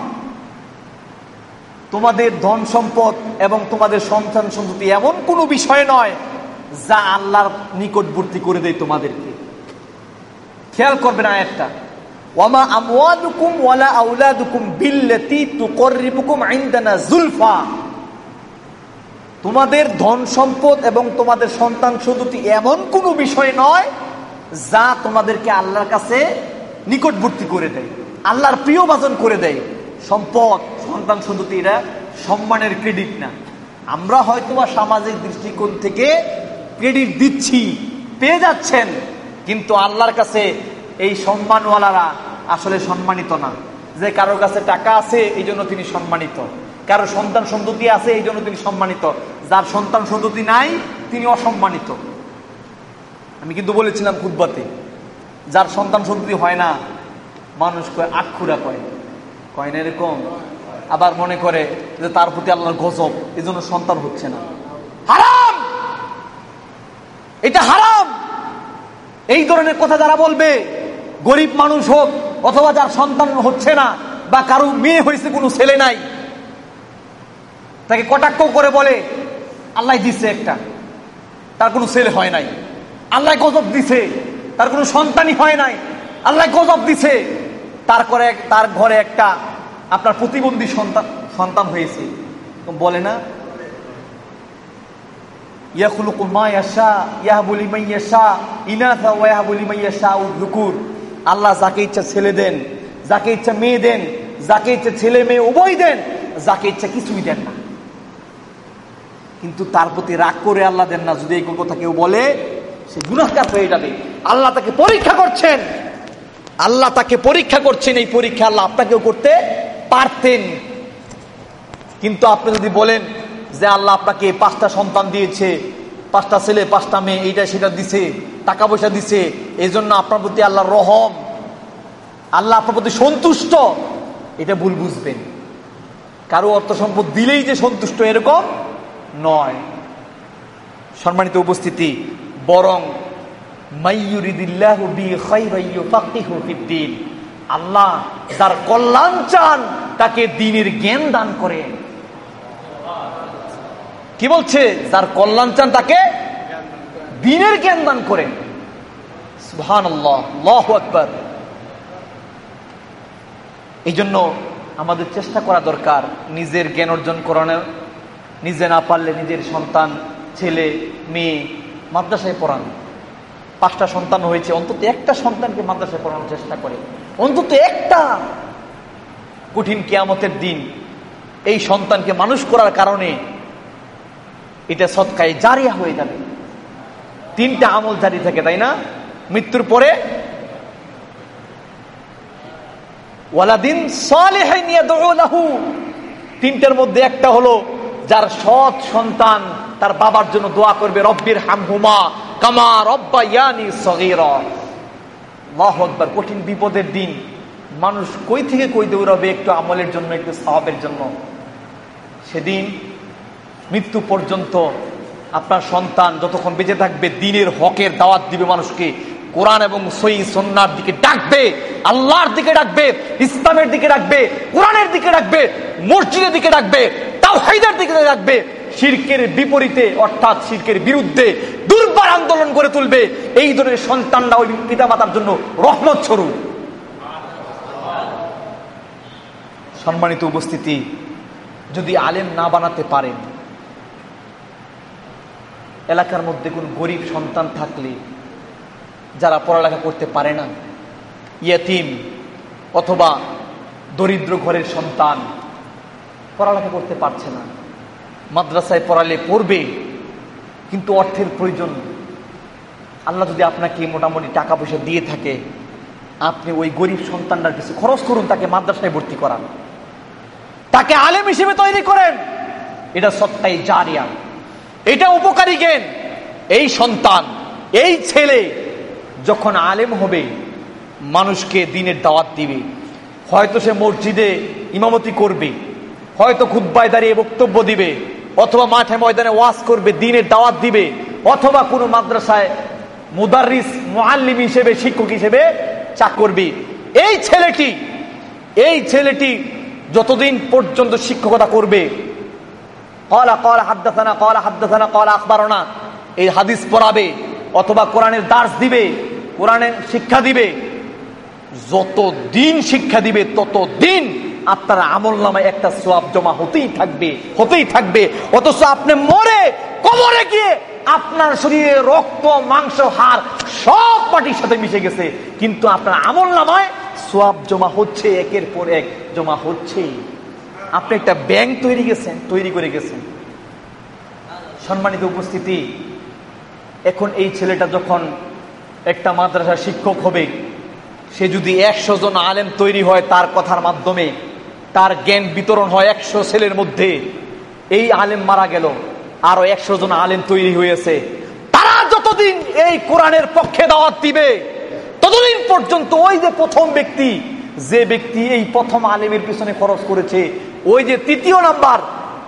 তোমাদের ধন সম্পদ এবং তোমাদের সন্তান সন্ততি এমন কোনো বিষয় নয় যা আল্লাহর নিকটবর্তী করে দেয় তোমাদেরকে। খেয়াল আয়াতটা। ওয়ামা আমওয়ালুকুম ওয়ালা যুলফা তোমাদের ধন সম্পদ এবং তোমাদের সন্তান সন্ততি এমন কোনো বিষয় নয় যা তোমাদেরকে আল্লাহর কাছে নিকটবর্তী করে দেয়, আল্লাহর প্রিয় বাজন করে দেয়। সম্পদ, সন্তান সন্ততি এরা সম্মানের ক্রেডিট না। আমরা হয়তো বা সামাজিক দৃষ্টিকোণ থেকে ক্রেডিট দিচ্ছি, পেয়ে যাচ্ছেন, কিন্তু আল্লাহর কাছে এই সম্মানওয়ালারা আসলে সম্মানিত না। যে কারোর কাছে টাকা আছে, এই জন্য তিনি সম্মানিত। কারও সন্তান সন্ততি আছে, এই জন্য তিনি সম্মানিত। যার সন্তান সন্ততি নাই, তিনি অসম্মানিত। আমি কিন্তু বলেছিলাম খুদ্বাতে যার সন্তান সন্ততি হয় না মানুষ কয় আক্ষুরা কয় কয় না এরকম? আবার মনে করে যে তার প্রতি আল্লাহর গজব এই জন্য সন্তান হচ্ছে না। হারাম! এটা হারাম! এই ধরনের কথা যারা বলবে, গরিব মানুষ হোক অথবা যার সন্তান হচ্ছে না বা কারও মেয়ে হয়েছে, কোনো ছেলে নাই, তাকে কটাক্ষ করে বলে, আল্লাহ দিচ্ছে একটা, তার কোনো ছেলে হয় নাই। আল্লাহ গজব দিছে, তার কোনো সন্তানই হয় নাই। আল্লাহ গজব দিছে। তারপরে তার ঘরে একটা আপনার প্রতিবন্ধী সন্তান সন্তান হয়েছে। বলে না, ইয়াখলুকু মা ইয়াশা, ইয়াহবু লিমান ইয়াশা, ইনাথা ওয়া ইয়াহবু লিমান ইয়াশা আল্লাহ যাকে ইচ্ছা ছেলে দেন, যাকে ইচ্ছা মেয়ে দেন, যাকে ইচ্ছা ছেলে মেয়ে উভয় দেন, যাকে ইচ্ছা কিছুই দেন না। কিন্তু তার প্রতি রাগ করে আল্লাহ দেন না। যদি এই কথা কেউ বলে, সে গুণাকার হয়ে যাবে। আল্লাহ তাকে পরীক্ষা করছেন। আল্লাহ তাকে পরীক্ষা করছেন, এই পরীক্ষা আল্লাহ আপনাকেও করতে পারতেন। কিন্তু আপনি যদি বলেন যে আল্লাহ আপনাকে পাঁচটা সন্তান দিয়েছে, পাঁচটা ছেলে, পাঁচটা মেয়ে, এইটা সেটা দিছে, টাকা পয়সা দিছে এই জন্য আপনার প্রতি আল্লাহর রহম, আল্লাহ আপনার প্রতি সন্তুষ্ট, এটা ভুল বুঝবেন। কারও অর্থ সম্পদ দিলেই যে সন্তুষ্ট এরকম নয়। সম্মানিত উপস্থিতি, বরং আল্লাহ যার কল্যাণ চান, তাকে দিনের জ্ঞান দান করে কি বলছে? যার কল্যাণ চান, তাকে দিনের জ্ঞান দান করেন। সুহান এই জন্য আমাদের চেষ্টা করা দরকার নিজের জ্ঞান অর্জন করানোর। নিজে না পারলে নিজের সন্তান, ছেলে, মেয়ে মাদ্রাসায় পড়ান। পাঁচটা সন্তান হয়েছে, অন্তত একটা সন্তানকে মাদ্রাসায় পড়ানোর চেষ্টা করে। অন্তত একটা কঠিন কেয়ামতের দিন এই সন্তানকে মানুষ করার কারণে এটা সৎকায় জারিয়া হয়ে যাবে। তিনটা আমল জারি থাকে, তাই না? মৃত্যুর পরে ওয়ালাদিন তিনটার মধ্যে একটা হলো, যার সৎ সন্তান তার বাবার জন্য দোয়া করবে রব্বির হামহুমা কামা রব্বা ইয়ানি সগীরা আকবার, কঠিন বিপদের দিন। মানুষ কই থেকে কই দৌড়াবে একটু আমলের জন্য, একটু সাহাবের জন্য? সেদিন মৃত্যু পর্যন্ত আপনার সন্তান যতক্ষণ বেঁচে থাকবে, দিনের হকের দাওয়াত দিবে মানুষকে। কোরআন এবং সই সন্ন্যার দিকে ডাকবে, আল্লাহর দিকে ডাকবে, ইসলামের দিকে ডাকবে, কোরআনের দিকে ডাকবে, মসজিদের দিকে ডাকবে তাওহাইদের দিকে ডাকবে। শিরকের বিপরীতে, অর্থাৎ শিরকের বিরুদ্ধে দুর্বার আন্দোলন করে তুলবে, এই ধরনের সন্তানরা ওই পিতামাতার জন্য রহমত স্বরূপ। সম্মানিত উপস্থিতি, যদি আলেম না বানাতে পারেন, এলাকার মধ্যে কোন গরিব সন্তান থাকলে, যারা পড়ালেখা করতে পারে না, ইয়েতিম অথবা দরিদ্র ঘরের সন্তান পড়ালেখা করতে পারছে না মাদ্রাসায় পড়ালে পড়বে, কিন্তু অর্থের প্রয়োজন আল্লাহ যদি আপনাকে মোটামুটি টাকা পয়সা দিয়ে থাকে, আপনি ওই গরিব সন্তানটার কিছু খরচ করুন, তাকে মাদ্রাসায় ভর্তি করান। তাকে আলেম হিসেবে তৈরি করেন। এটা সত্তাই জারিয়া। এটা উপকারী জ্ঞান। এই সন্তান, এই ছেলে যখন আলেম হবে, মানুষকে দিনের দাওয়াত দিবে। হয়তো সে মসজিদে ইমামতি করবে, হয়তো খুদ্বায় দাঁড়িয়ে বক্তব্য দিবে। অথবা মাঠে ময়দানে ওয়াজ করবে, দিনের দাওয়াত দিবে, অথবা কোনো মাদ্রাসায় মুদারিস মোয়াল্লিম হিসেবে, শিক্ষক হিসেবে চাক করবি। এই ছেলেটি এই ছেলেটি যতদিন পর্যন্ত শিক্ষকতা করবে, কলা কলা হাদ্দাসানা কলা হাদ্দাসানা, কলা আখবরনা, এই হাদিস পড়াবে, অথবা কোরআনের দাস দিবে, কোরআনের শিক্ষা দিবে যত দিন শিক্ষা দিবে তত দিন আপনার আমল নামায় একটা সোয়াব জমা হতেই থাকবে হতেই থাকবে। অথচ আপনি মরে, কবরে গিয়ে আপনার শরীরে রক্ত, মাংস, হাড় সব মাটির সাথে মিশে গেছে। কিন্তু আপনার আমল নামায় সোয়াব জমা হচ্ছে, একের পর এক জমা হচ্ছে আপনি একটা ব্যাংক তৈরি গেছেন, তৈরি করে গেছেন। সম্মানিত উপস্থিতি, এখন এই ছেলেটা যখন একটা মাদ্রাসার শিক্ষক হবে, সে যদি একশো জন আলেম তৈরি হয় তার কথার মাধ্যমে তার জ্ঞান বিতরণ হয় একশো ছেলের মধ্যে। এই আলেম মারা গেল, আরও একশো জন আলেম তৈরি হয়েছে। তারা যতদিন এই কোরআনের পক্ষে দাওয়াত দিবে, ততদিন পর্যন্ত ওই যে প্রথম ব্যক্তি, যে ব্যক্তি এই প্রথম আলেমের পিছনে খরচ করেছে, ওই যে তৃতীয় নাম্বার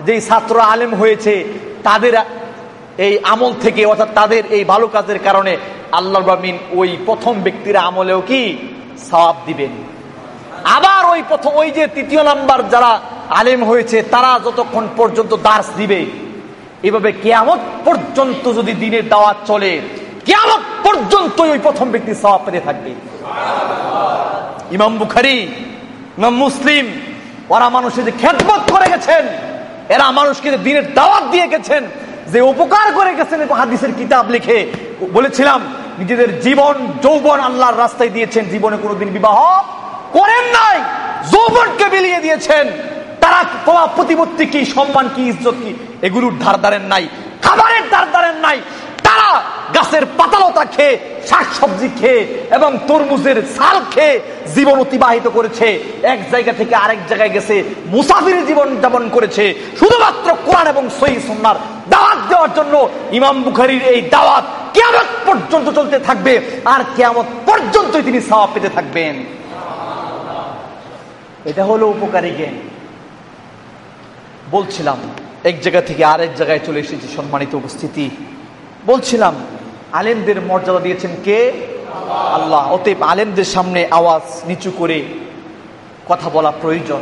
যেই ছাত্র আলেম হয়েছে, তাদের এই আমল থেকে, অর্থাৎ তাদের এই ভালো কাজের কারণে আল্লাহ ওই প্রথম ব্যক্তির আমলেও কি? সবাব দিবেন। আবার ওই প্রথম ওই যে তৃতীয় নাম্বার যারা আলেম হয়েছে, তারা যতক্ষণ পর্যন্ত দাস দিবে, এভাবে কেয়ামত পর্যন্ত যদি দিনের দাওয়াত চলে, কেয়ামত পর্যন্ত ওই প্রথম ব্যক্তি সবাব পেতে থাকবে। ইমাম বুখারি ইমাম মুসলিম, ওরা মানুষের যে খেদমত করে গেছেন, এরা মানুষকে দিনের দাওয়াত দিয়ে গেছেন, যে উপকার করে গেছেন হাদিসের কিতাব লিখে বলেছিলাম, নিজেদের জীবন, যৌবন আল্লাহর রাস্তায় দিয়েছেন, জীবনে কোনোদিন বিবাহ করেন নাই, যৌবনকে বিলিয়ে দিয়েছেন। তারা তোমার প্রতিপত্তি কি, সম্মান কি, ইজ্জত কি, এগুলোর ধার ধারেন নাই, খাবারের ধার ধারেন নাই। তারা গাছের পাতালতা খেয়ে শাক সবজি খেয়ে এবং তরমুজের সাল খেয়ে জীবন অতিবাহিত করেছে। এক জায়গা থেকে আরেক জায়গায় গেছে, মুসাফির জীবন যাপন করেছে। শুধুমাত্র কোরআন এবং সহি সন্ন্যার দাওয়াত দেওয়ার জন্য ইমাম বুখারির এই দাওয়াত কেমন পর্যন্ত চলতে থাকবে, আর কেমন পর্যন্তই তিনি সাওয়া পেতে থাকবেন। এটা হলো উপকারী জ্ঞান। বলছিলাম, এক জায়গা থেকে আরেক জায়গায় চলে এসেছে সম্মানিত উপস্থিতি। বলছিলাম, আলেমদের মর্যাদা দিয়েছেন কে? আল্লাহ। অতএব আলেমদের সামনে আওয়াজ নিচু করে কথা বলা প্রয়োজন।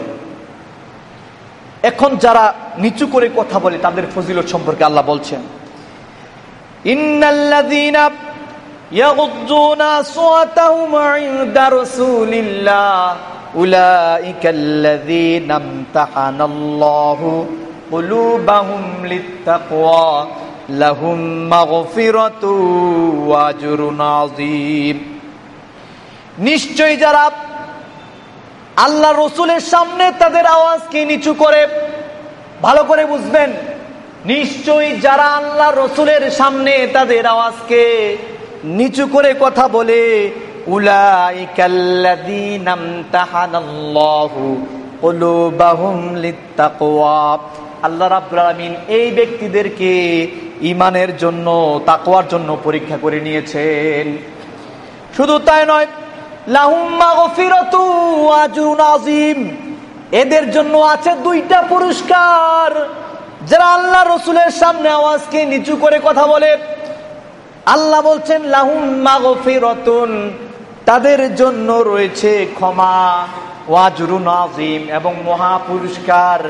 এখন যারা নিচু করে কথা বলে, তাদের ফজিলত সম্পর্কে আল্লাহ বলছেন, ইন্নাল্লাযীনা ইয়াগুদ্দুনা সুওয়াতাহুম ইনদা রাসূলিল্লাহ। أولئك الذين امتحن الله قلوبهم للتقوى لهم مغفرة وأجر عظيم নিশ্চয় যারা আল্লাহ রসুলের সামনে তাদের আওয়াজকে নিচু করে ভালো করে বুঝবেন নিশ্চয়ই যারা আল্লাহ রসুলের সামনে তাদের আওয়াজকে নিচু করে কথা বলে আল্লাহ রাব্বুল আলামিন এই ব্যক্তিদেরকে ইমানের জন্য, তাকওয়ার জন্য পরীক্ষা করে নিয়েছেন। শুধু তাই নয় এদের জন্য আছে দুইটা পুরস্কার। যারা আল্লাহ রসুলের সামনে আওয়াজকে নিচু করে কথা বলে, আল্লাহ বলছেন, লাহুম মাগফিরাতুন। তাদের জন্য রয়েছে ক্ষমা ওয়াজরুন আজিম এবং মহা পুরস্কার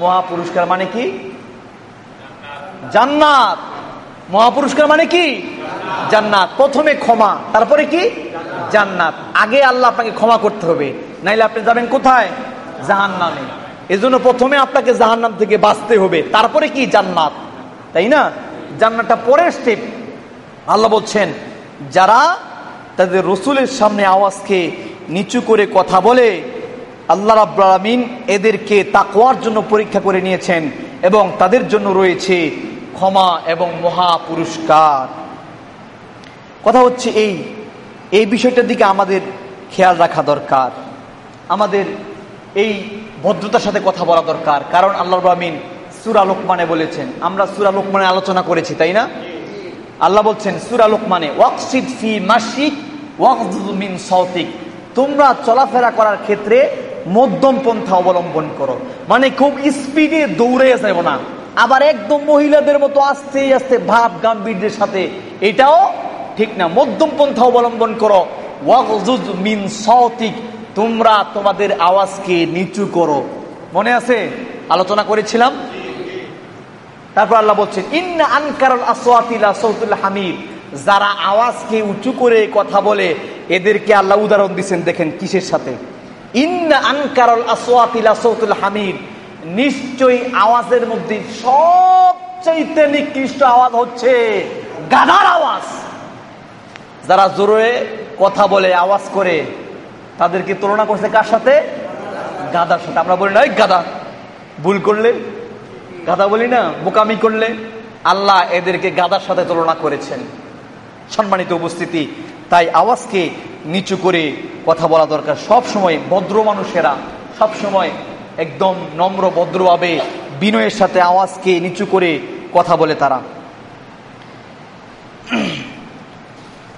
মহা পুরস্কার মানে কি? জান্নাত। মহা পুরস্কার মানে কি? জান্নাত। প্রথমে ক্ষমা, তারপরে কি? জান্নাত। আগে আল্লাহ আপনাকে ক্ষমা করতে হবে, নাইলে আপনি যাবেন কোথায়? জাহান নামে এজন্য প্রথমে আপনাকে জাহান নাম থেকে বাঁচতে হবে, তারপরে কি? জান্নাত। তাই না? জান্নাতটা পরের স্টেপ আল্লাহ বলছেন, যারা তাদের রসুলের সামনে আওয়াজকে নিচু করে কথা বলে আল্লাহ আলামিন এদেরকে তাকওয়ার জন্য পরীক্ষা করে নিয়েছেন এবং তাদের জন্য রয়েছে ক্ষমা এবং মহা পুরস্কার কথা হচ্ছে এই এই বিষয়টার দিকে আমাদের খেয়াল রাখা দরকার। আমাদের এই ভদ্রতার সাথে কথা বলা দরকার। কারণ আল্লাহ রামিন সুরা লোকমানে বলেছেন। আমরা সুরা লোকমানে আলোচনা করেছি, তাই না? আল্লাহ বলছেন, সুরা লোকমানে, ওয়াকসিদ ফি মাসিক মিন সৌতিক তোমরা চলাফেরা করার ক্ষেত্রে মধ্যম পন্থা অবলম্বন করো। মানে খুব স্পিডে দৌড়ে যাব না। আবার একদম মহিলাদের মতো আস্তে আস্তে ভাব গাম্ভীর্যের সাথে এটাও ঠিক না। মধ্যম পন্থা অবলম্বন করো। মিন সৌতিক তোমরা তোমাদের আওয়াজকে নিচু করো। মনে আছে? আলোচনা করেছিলাম? তারপর আল্লাহ বলছেন, ইন্না আনকারুল আসওয়াতিলা হামিদ। যারা আওয়াজকে উঁচু করে কথা বলে, এদেরকে আল্লাহ উদাহরণ দিচ্ছেন দেখেন কিসের সাথে? হামিদ। নিশ্চয়ই আওয়াজের মধ্যে সবচাইতে নিকৃষ্ট আওয়াজ হচ্ছে গাধার আওয়াজ। যারা জোরে কথা বলে, আওয়াজ করে, তাদেরকে তুলনা করছে কার সাথে? গাদার সাথে। আমরা বলি না, "এই গাদা ভুল করলে গাদা বলি না, বোকামি করলে, আল্লাহ এদেরকে গাদার সাথে তুলনা করেছেন। সম্মানিত উপস্থিতি। তাই আওয়াজকে নিচু করে কথা বলা দরকার। সব সময় ভদ্র মানুষেরা সব সময় একদম নম্র, ভদ্রভাবে বিনয়ের সাথে আওয়াজকে নিচু করে কথা বলে তারা।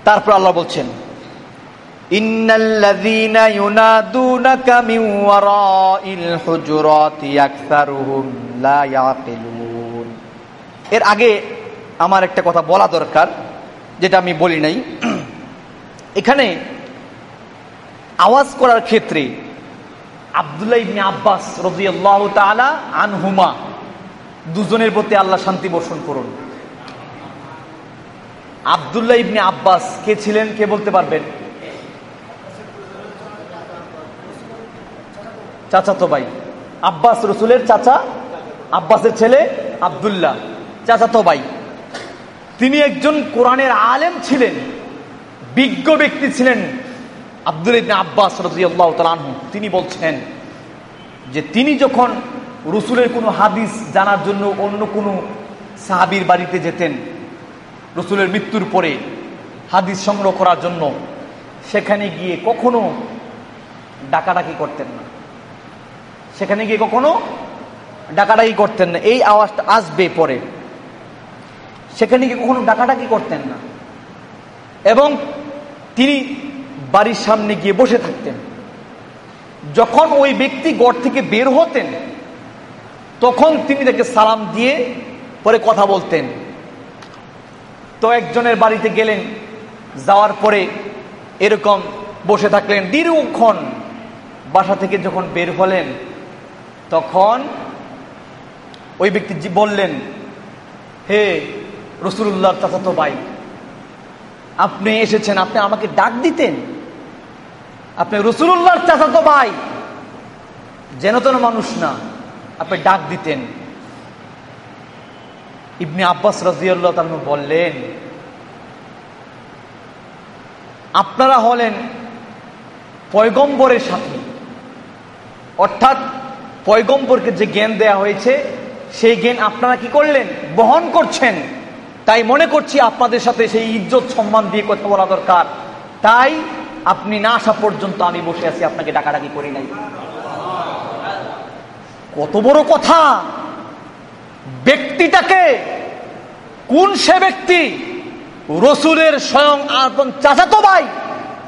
তারপর আল্লাহ বলছেন এর আগে আমার একটা কথা বলা দরকার। যেটা আমি বলি নাই। এখানে আওয়াজ করার ক্ষেত্রে আবদুল্লাহ ইবনে আব্বাস রাদিয়াল্লাহু তাআলা আনহুমা দুজনের প্রতি আল্লাহ শান্তি বর্ষণ করুন। আবদুল্লাহ ইবনে আব্বাস কে ছিলেন, কে বলতে পারবেন? চাচাতো ভাই। আব্বাস রসুলের চাচা, আব্বাসের ছেলে আবদুল্লাহ। চাচাতো ভাই। তিনি একজন কোরআনের আলেম ছিলেন, বিজ্ঞ ব্যক্তি ছিলেন আব্দুল আব্বাস তিনি বলছেন যে তিনি যখন রসুলের কোনো হাদিস জানার জন্য অন্য কোনো সাহাবির বাড়িতে যেতেন, রসুলের মৃত্যুর পরে হাদিস সংগ্রহ করার জন্য, সেখানে গিয়ে কখনো ডাকাডাকি করতেন না। সেখানে গিয়ে কখনো ডাকাডাকি করতেন না। এই আওয়াজটা আসবে পরে। সেখানে গিয়ে কখনো ডাকাডাকি করতেন না। এবং তিনি বাড়ির সামনে গিয়ে বসে থাকতেন। যখন ওই ব্যক্তি গড় থেকে বের হতেন, তখন তিনি তাকে সালাম দিয়ে পরে কথা বলতেন। তো একজনের বাড়িতে গেলেন, যাওয়ার পরে এরকম বসে থাকলেন। দীর্ঘক্ষণ বাসা থেকে যখন বের হলেন, তখন ওই ব্যক্তি বললেন, হে রসুল্লাহ চাচাতো ভাই। আপনি এসেছেন, আপনি আমাকে ডাক দিতেন। আপনি রসুল্লাহর চাচাতো ভাই। যেন তেন মানুষ না, আপনি ডাক দিতেন। ইবনে আব্বাস রাজিয়াল্লাহ তালু বললেন, আপনারা হলেন পয়গম্বরের সাথী। অর্থাৎ পয়গম্বরকে যে জ্ঞান দেয়া হয়েছে, সেই জ্ঞান আপনারা কি করলেন? বহন করছেন। তাই মনে করছি আপনাদের সাথে সেই ইজ্জত সম্মান দিয়ে কথা বলা দরকার। তাই আপনি না আসা পর্যন্ত আমি বসে আছি, আপনাকে ডাকাডাকি করি নাই। কত বড় কথা! ব্যক্তিটাকে কোন সে ব্যক্তি? রসুলের স্বয়ং আপন চাচাতো ভাই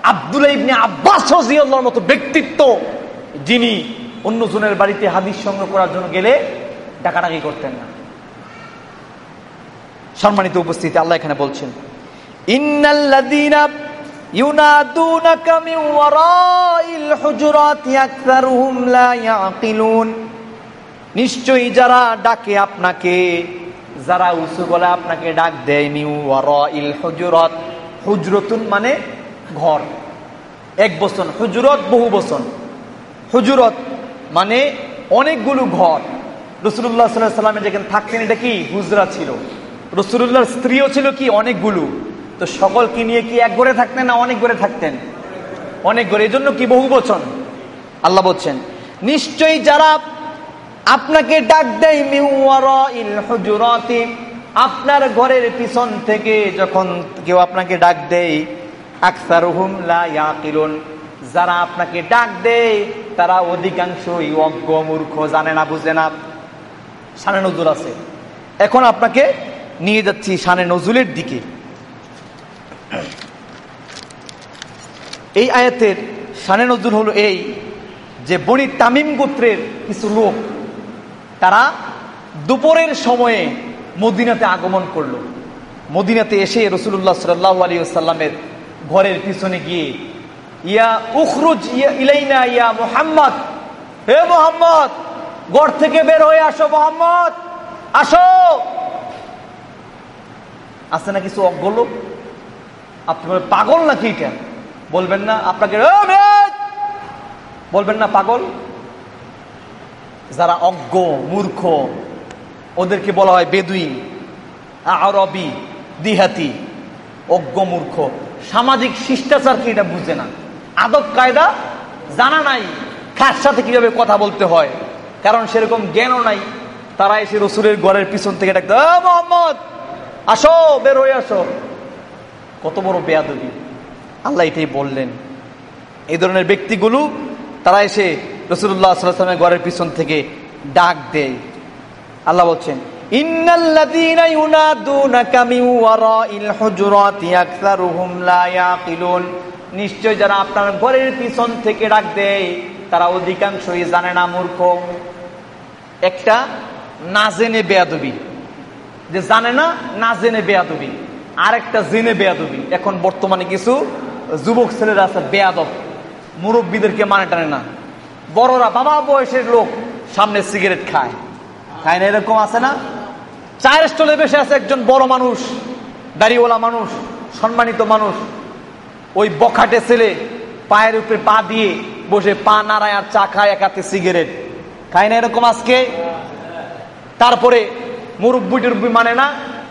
আব্দুল ইবনে আব্বাস রাদিয়াল্লাহর মতো ব্যক্তিত্ব, যিনি অন্যজনের বাড়িতে হাদিস সংগ্রহ করার জন্য গেলে ডাকাডাকি করতেন না। সম্মানিত উপস্থিতি, আল্লাহ এখানে বলছেন নিশ্চয়ই যারা ডাকে আপনাকে, যারা উঁচু বলে আপনাকে ডাক দেয় মানে ঘর। এক বসন হুজুরত বহু বসন হুজুরত মানে অনেকগুলো ঘর। রসুল্লাহ সাল্লাহ সাল্লামে যেখানে থাকতেন, এটা কি? হুজরা ছিল। রসুল্লাহর স্ত্রীও ছিল কি? অনেকগুলো তো সকলকে নিয়ে কি এক ঘরে থাকতেন না অনেক ঘরে থাকতেন? অনেক ঘরে। এই জন্য কি বহু বচন? আল্লাহ বলছেন, নিশ্চয়ই যারা আপনাকে ডাক দেয় আপনার ঘরের পিছন থেকে যখন কেউ আপনাকে ডাক দেয় যারা আপনাকে ডাক দেয়, তারা অধিকাংশই অজ্ঞ মূর্খ, জানে না, বুঝে না। সানে নজুল আছে। এখন আপনাকে নিয়ে যাচ্ছি সানে নজুলের দিকে। এই আয়াতের সানে নজুল হলো এই যে বনি তামিম গোত্রের কিছু লোক, তারা দুপুরের সময়ে মদিনাতে আগমন করল। মদিনাতে এসে রসুল্লাহ সাল্লাহ আলী সাল্লামের ঘরের পিছনে গিয়ে, ইয়া উখরুজ ইয়া ইলাইনা ইয়া মোহাম্মদ, হে মোহাম্মদ গড় থেকে বের হয়ে আসো মোহাম্মদ, আসো। আছে না কিছু অজ্ঞ লোক? আপনি পাগল নাকি এটা? বলবেন না, আপনাকে বলবেন না, পাগল? যারা অজ্ঞ, মূর্খ, ওদেরকে বলা হয় বেদুই আরবি, দিহাতি, অজ্ঞ, মূর্খ। সামাজিক শিষ্টাচার কি এটা বুঝে না? আদব কায়দা জানা নাই কার সাথে কীভাবে কথা বলতে হয়? কারণ সেরকম জ্ঞানও নাই। তারা এসে রসুলের ঘরের পিছন থেকে ডাকতে মোহাম্মদ! আসো, বের হয়ে আসো। কত বড় বেয়াদবি। আল্লাহ এটাই বললেন। এই ধরনের ব্যক্তিগুলো, তারা এসে রসুল্লাহ সাল্লামের ঘরের পিছন থেকে ডাক দেয়। আল্লাহ বলছেন নিশ্চয় যারা আপনার ঘরের পিছন থেকে ডাক দেয়, তারা অধিকাংশই জানে না মূর্খ। একটা না জেনে বেয়াদবি। যে জানে না না জেনে বেয়াদবি। আর একটা জেনে বেয়াদবি। এখন বর্তমানে কিছু যুবক ছেলেরা আছে বেয়াদব। মুরব্বীদেরকে মানে টানে না। বড়রা বাবা বয়সের লোক, সামনে সিগারেট খায়। খায় না এরকম আছে না? চায়ের স্টলে বসে আছে একজন বড় মানুষ, দাড়িওয়ালা মানুষ, সম্মানিত মানুষ। ওই বখাটে ছেলে পায়ের উপরে পা দিয়ে বসে পা নাড়ায় আর চা খায় একাতে সিগারেট। খায় না এরকম আজকে? তারপরে মুরব্বী টুরব্বি মানে না,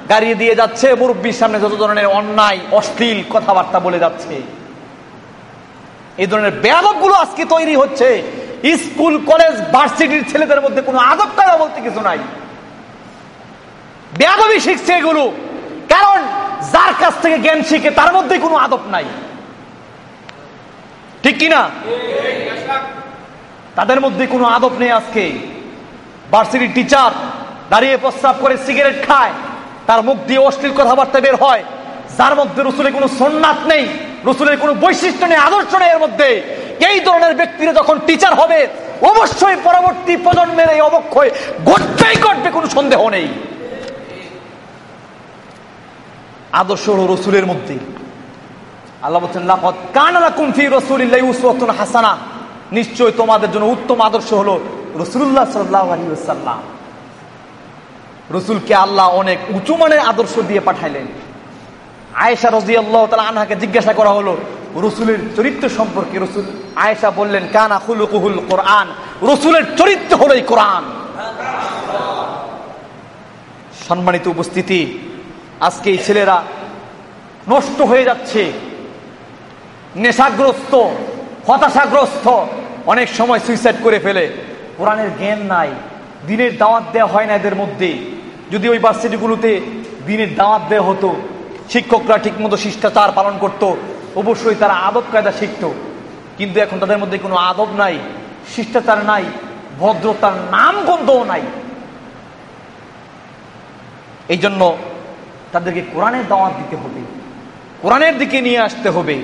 গাড়ি দিয়ে যাচ্ছে, মুরব্বীর সামনে যত ধরনের অন্যায়, অশ্লীল কথাবার্তা বলে যাচ্ছে। এই ধরনের ব্যাপকগুলো আজকে তৈরি হচ্ছে। স্কুল, কলেজ, ভার্সিটির ছেলেদের মধ্যে কোনো আদব কাদা বলতে কিছু নাই। বেয়াদবি শিখছে এগুলো। কারণ যার কাছ থেকে জ্ঞান শিখে তার মধ্যে কোনো আদব নাই। ঠিক কিনা তাদের মধ্যে কোনো আদব নেই আজকে। ভার্সিটির টিচার দাঁড়িয়ে প্রস্তাব করে সিগারেট খায়, তার মুখ দিয়ে অশ্লীল কথাবার্তা বের হয়। যার মধ্যে রসুলের কোনো সন্ন্যাত নেই, রসুলের কোনো বৈশিষ্ট্য নেই, আদর্শ নেই এর মধ্যে। এই ধরনের ব্যক্তিরা যখন টিচার হবে, অবশ্যই পরবর্তী প্রজন্মের এই অবক্ষয় ঘটবেই ঘটবে, কোনো সন্দেহ নেই। আদর্শ হল রসুলের মধ্যে। আল্লাহ বলছেন লাফত কানালা কুমফি হাসানা। নিশ্চয় তোমাদের জন্য উত্তম আদর্শ হলো রসুল্লাহ সাল্লাহ আলী সাল্লাম রসুলকে আল্লাহ অনেক উঁচু মানের আদর্শ দিয়ে পাঠাইলেন। আয়েশা রজি আল্লাহ তালা আনহাকে জিজ্ঞাসা করা হলো, রসুলের চরিত্র সম্পর্কে? রসুল আয়েশা বললেন, কানা কুহুল কোরআন। রসুলের চরিত্র হলো এই কোরআন। সম্মানিত উপস্থিতি, আজকে এই ছেলেরা নষ্ট হয়ে যাচ্ছে, নেশাগ্রস্ত, হতাশাগ্রস্ত, অনেক সময় সুইসাইড করে ফেলে। কোরআনের জ্ঞান নাই, দিনের দাওয়াত দেওয়া হয় না এদের মধ্যে। যদি ওই ভার্সিটিগুলোতে দিনের দাওয়াত দেওয়া হতো, শিক্ষকরা ঠিকমতো শিষ্টাচার পালন করত, অবশ্যই তারা আদব কায়দা শিখত। কিন্তু এখন তাদের মধ্যে কোনো আদব নাই, শিষ্টাচার নাই, ভদ্রতার নাম গন্ধও নাই। এই জন্য তাদেরকে কোরআনের দাওয়াত দিতে হবে, কোরআনের দিকে নিয়ে আসতে হবে।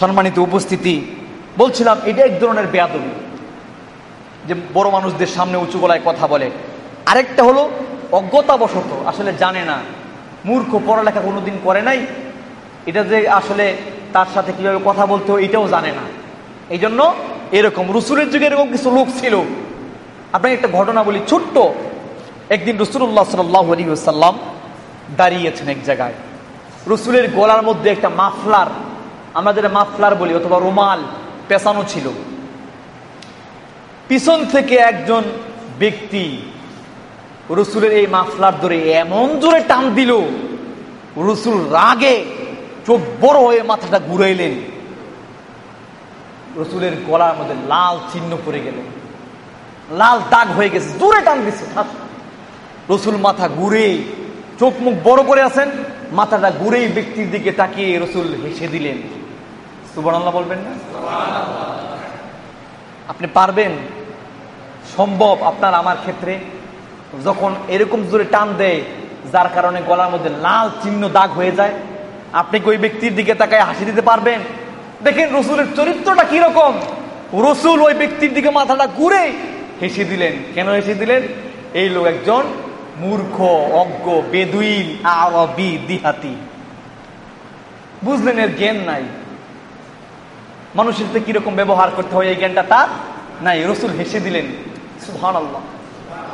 সম্মানিত উপস্থিতি, বলছিলাম এটা এক ধরনের বেয়াদবি, যে বড় মানুষদের সামনে উঁচু গলায় কথা বলে। আরেকটা হলো অজ্ঞতাবশত, আসলে জানে না। মূর্খ, পড়ালেখা কোনোদিন করে নাই। এটা যে আসলে তার সাথে কীভাবে কথা বলতে হয়, এটাও জানে না। এই জন্য এরকম, রসুলের যুগে এরকম কিছু লোক ছিল। আপনাকে একটা ঘটনা বলি, ছোট্ট। একদিন রসুল্লাহ সাল্লাম দাঁড়িয়েছেন এক জায়গায়। রসুলের গলার মধ্যে একটা মাফলার আমরা যেটা মাফলার বলি, অথবা রুমাল পেছানো ছিল। পিছন থেকে একজন ব্যক্তি রসুলের এই মাফলার ধরে এমন জোরে টান দিল রসুল রাগে চোখ বড় হয়ে মাথাটা ঘুরাইলেন। রসুলের গলার মধ্যে লাল চিহ্ন পড়ে গেল। লাল দাগ হয়ে গেছে জোরে টান দিচ্ছে রসুল মাথা ঘুরে চোখ মুখ বড় করে আছেন মাথাটা ঘুরেই ব্যক্তির দিকে তাকিয়ে রসুল হেসে দিলেন। সুবর্ণ বলবেন না? আপনি পারবেন? সম্ভব আপনার আমার ক্ষেত্রে? যখন এরকম জোরে টান দেয়, যার কারণে গলার মধ্যে লাল চিহ্ন দাগ হয়ে যায়। আপনি কি ওই ব্যক্তির দিকে তাকায় হাসি দিতে পারবেন? দেখেন রসুলের চরিত্রটা কীরকম। রসুল ওই ব্যক্তির দিকে মাথাটা ঘুরে হেসে দিলেন। কেন হেসে দিলেন? এই লোক একজন মূর্খ, অজ্ঞ, বেদুইন, আরবি, দিহাতি। বুঝলেন এর জ্ঞান নাই। মানুষের কীরকম ব্যবহার করতে হয় এই জ্ঞানটা তার নাই। রসুল হেসে দিলেন। সুহান আল্লাহ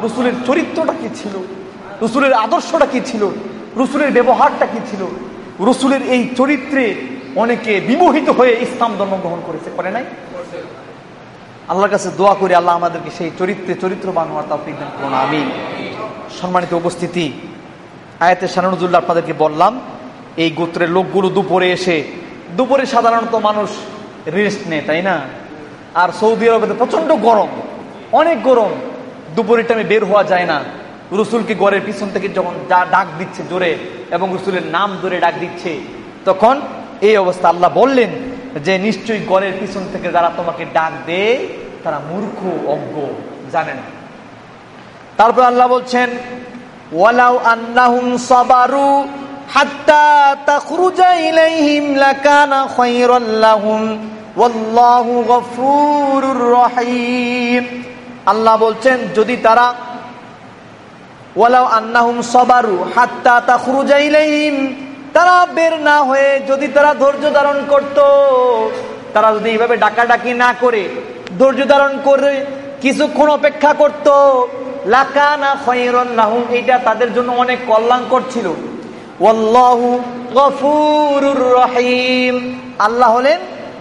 রসুলের চরিত্রটা কি ছিল? রসুলের আদর্শটা কি ছিল? রসুলের ব্যবহারটা কি ছিল? রসুলের এই চরিত্রে অনেকে বিমোহিত হয়ে ইসলাম ধর্ম গ্রহণ করেছে, করে নাই? আল্লাহর কাছে দোয়া করে, আল্লাহ আমাদেরকে সেই চরিত্রে চরিত্রবান হওয়ার তৌফিক করুন আমি সম্মানিত উপস্থিতি, আয়াতে সানানুজুল্লাহ আপনাদেরকে বললাম, এই গোত্রের লোকগুলো দুপুরে এসে, দুপুরে সাধারণত মানুষ রেস্ট নেয়, তাই না? আর সৌদি আরবে প্রচণ্ড গরম, অনেক গরম। দুপুরের টাইমে বের হওয়া যায় না। রসুলকে গড়ের পিছন থেকে যখন ডাক দিচ্ছে জোরে এবং রসুলের নাম ধরে ডাক দিচ্ছে, তখন এই অবস্থা আল্লাহ বললেন যে, নিশ্চয়ই গড়ের পিছন থেকে যারা তোমাকে ডাক দেয়, তারা মূর্খ, অজ্ঞ, জানে না। তারপর আল্লাহ বলছেন, ওয়ালাউ হাত্তা আল্লাহ বলছেন, যদি তারা ওয়ালাউ তারা বের না হয়ে যদি তারা ধৈর্য ধারণ করত, তারা যদি এইভাবে ডাকাডাকি না করে, ধৈর্য ধারণ করে কিছুক্ষণ অপেক্ষা করত, লাকানা খয়রল্লাহুম এটা তাদের জন্য অনেক কল্যাণকর ছিল। ওয়াল্লাহু রহিম। আল্লাহ হলেন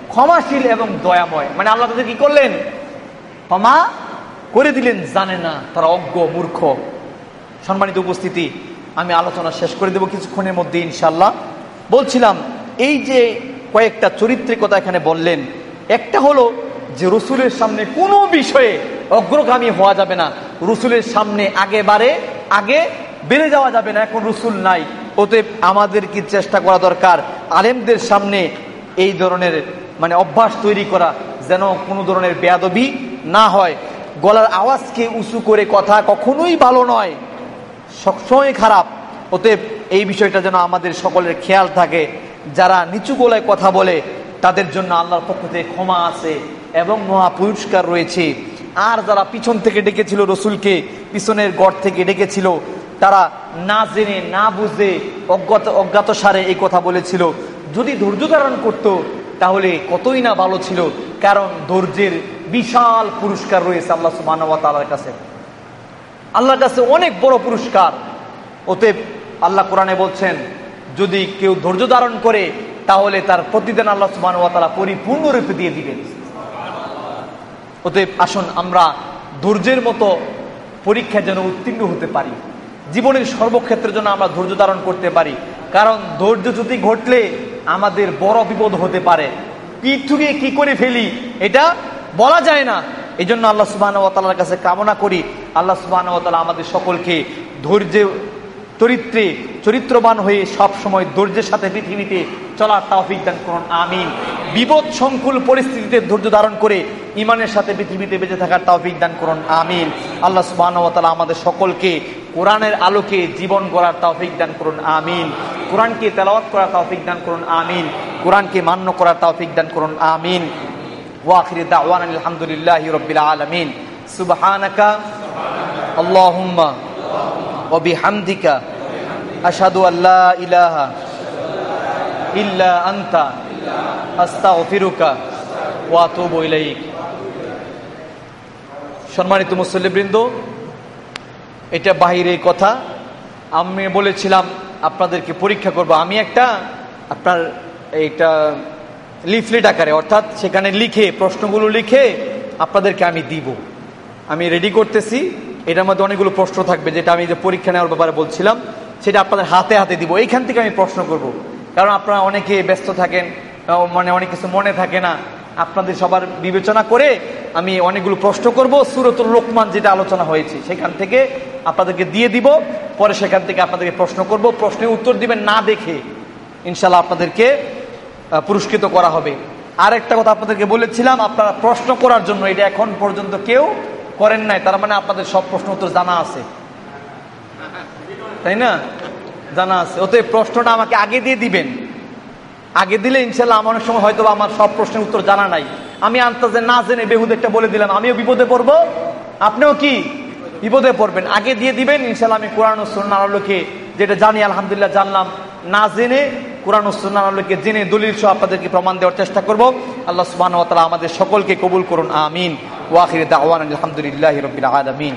ক্ষমাশীল এবং দয়াময়। মানে আল্লাহ তাদের কি করলেন? ক্ষমা করে দিলেন, জানে না, তারা অজ্ঞ, মূর্খ। সম্মানিত উপস্থিতি, আমি আলোচনা শেষ করে দেব কিছুক্ষণের মধ্যে ইনশাল্লাহ বলছিলাম, এই যে কয়েকটা চরিত্রের কথা এখানে বললেন, একটা হলো যে রসুলের সামনে কোনো বিষয়ে অগ্রগামী হওয়া যাবে না। রসুলের সামনে আগে বাড়ে, আগে বেড়ে যাওয়া যাবে না, এখন রসুল নাই। অতএব আমাদের কি চেষ্টা করা দরকার? আলেমদের সামনে এই ধরনের মানে অভ্যাস তৈরি করা, যেন কোনো ধরনের বেয়াদবি না হয়। গলার আওয়াজকে উঁচু করে কথা কখনোই ভালো নয়। সবসময় খারাপ। অতএব এই বিষয়টা যেন আমাদের সকলের খেয়াল থাকে। যারা নিচু গলায় কথা বলে, তাদের জন্য আল্লাহর পক্ষ থেকে ক্ষমা আছে এবং মহা পুরস্কার রয়েছে। আর যারা পিছন থেকে ডেকেছিল রসুলকে, পিছনের গড় থেকে ডেকেছিল, তারা না জেনে, না বুঝে অজ্ঞাত অজ্ঞাত সারে এই কথা বলেছিল। যদি ধৈর্য ধারণ করত, তাহলে কতই না ভালো ছিল। কারণ ধৈর্যের বিশাল পুরস্কার রয়েছে আল্লাহ সুবাহ তালার কাছে। আল্লাহর কাছে অনেক বড় পুরস্কার। অতএব আল্লাহ কোরআনে বলছেন, যদি কেউ ধৈর্য ধারণ করে, তাহলে তার প্রতিদিন আল্লাহ সুবাহ পরিপূর্ণরূপে দিয়ে দিবেন। অতএব আসুন আমরা ধৈর্যের মতো পরীক্ষা যেন উত্তীর্ণ হতে পারি। জীবনের সর্বক্ষেত্রের জন্য আমরা ধৈর্য ধারণ করতে পারি। কারণ ধৈর্য যদি ঘটলে আমাদের বড় বিপদ হতে পারে। ঠুকিয়ে কি করে ফেলি, এটা বলা যায় না। এই জন্য আল্লাহ সুবাহর কাছে কামনা করি, আল্লাহ সুবাহ আমাদের সকলকে ধৈর্য, চরিত্রে, চরিত্রবান হয়ে সব সময় ধৈর্যের সাথে পৃথিবীতে চলার তাওফিক দান করুন, আমিন। বিপদ সংকুল পরিস্থিতিতে ধৈর্য ধারণ করে ইমানের সাথে পৃথিবীতে বেঁচে থাকার তাওফিক দান করুন, আমিন। আল্লাহ সুবাহ আমাদের সকলকে কোরআনের আলোকে জীবন গড়ার তৌফিক দান করুন, আমিন। কোরআনকে তেলাওয়াত করার তৌফিক দান করুন, আমিন। কোরআনকে মান্য করার তৌফিক দান করুন, আমিন। ওয়াখির দাওয়ান আলহামদুলিল্লাহি রাব্বিল আলামিন। সুবহানাকা, আল্লাহুম্মা, ওয়া বিহামদিকা, আশহাদু আল্লা ইলাহা ইল্লা আনতা, আস্তাগফিরুকা ওয়া আতুবু ইলাইক। সম্মানিত মুসল্লিবৃন্দ, এটা বাহিরের কথা। আমি বলেছিলাম, আপনাদেরকে পরীক্ষা করব। আমি একটা, আপনার এইটা লিফলেট আকারে, অর্থাৎ সেখানে লিখে, প্রশ্নগুলো লিখে আপনাদেরকে আমি দিব। আমি রেডি করতেছি। এটার মধ্যে অনেকগুলো প্রশ্ন থাকবে, যেটা আমি যে পরীক্ষা নেওয়ার ব্যাপারে বলছিলাম, সেটা আপনাদের হাতে হাতে দিব। এইখান থেকে আমি প্রশ্ন করব। কারণ আপনারা অনেকে ব্যস্ত থাকেন মানে অনেক কিছু মনে থাকে না। আপনাদের সবার বিবেচনা করে আমি অনেকগুলো প্রশ্ন করব। সুরতুল লোকমান যেটা আলোচনা হয়েছে, সেখান থেকে আপনাদেরকে দিয়ে দিব। পরে সেখান থেকে আপনাদেরকে প্রশ্ন করব। প্রশ্নের উত্তর দিবেন না দেখে। ইনশাল্লাহ আপনাদেরকে পুরস্কৃত করা হবে। আর একটা কথা আপনাদেরকে বলেছিলাম, আপনারা প্রশ্ন করার জন্য, এটা এখন পর্যন্ত কেউ করেন নাই, তার মানে আপনাদের সব প্রশ্ন উত্তর জানা আছে। তাই না? জানা আছে। অতএব প্রশ্নটা আমাকে আগে দিয়ে দিবেন। আগে দিলে ইনশাল্লাহ আমার অনেক সময় হয়তো আমার সব প্রশ্নের উত্তর জানা নাই। আমি আন্তাজে না জেনে বেহুদ একটা বলে দিলাম, আমিও বিপদে পড়ব। আপনিও কি? বিপদে পড়বেন। আগে দিয়ে দিবেন ইনশাল্লাহ আমি কোরআন ও সুন্নার আলোকে যেটা জানি, আলহামদুলিল্লাহ জানলাম। না জেনে কোরআন আলোকে জেনে দলিল সহ আপনাদেরকে প্রমাণ দেওয়ার চেষ্টা করব। আল্লাহ সুবাহ আমাদের সকলকে কবুল করুন, আমিন। ওয়াহির দাওয়ান আলহামদুলিল্লাহি রাব্বিল আলামিন।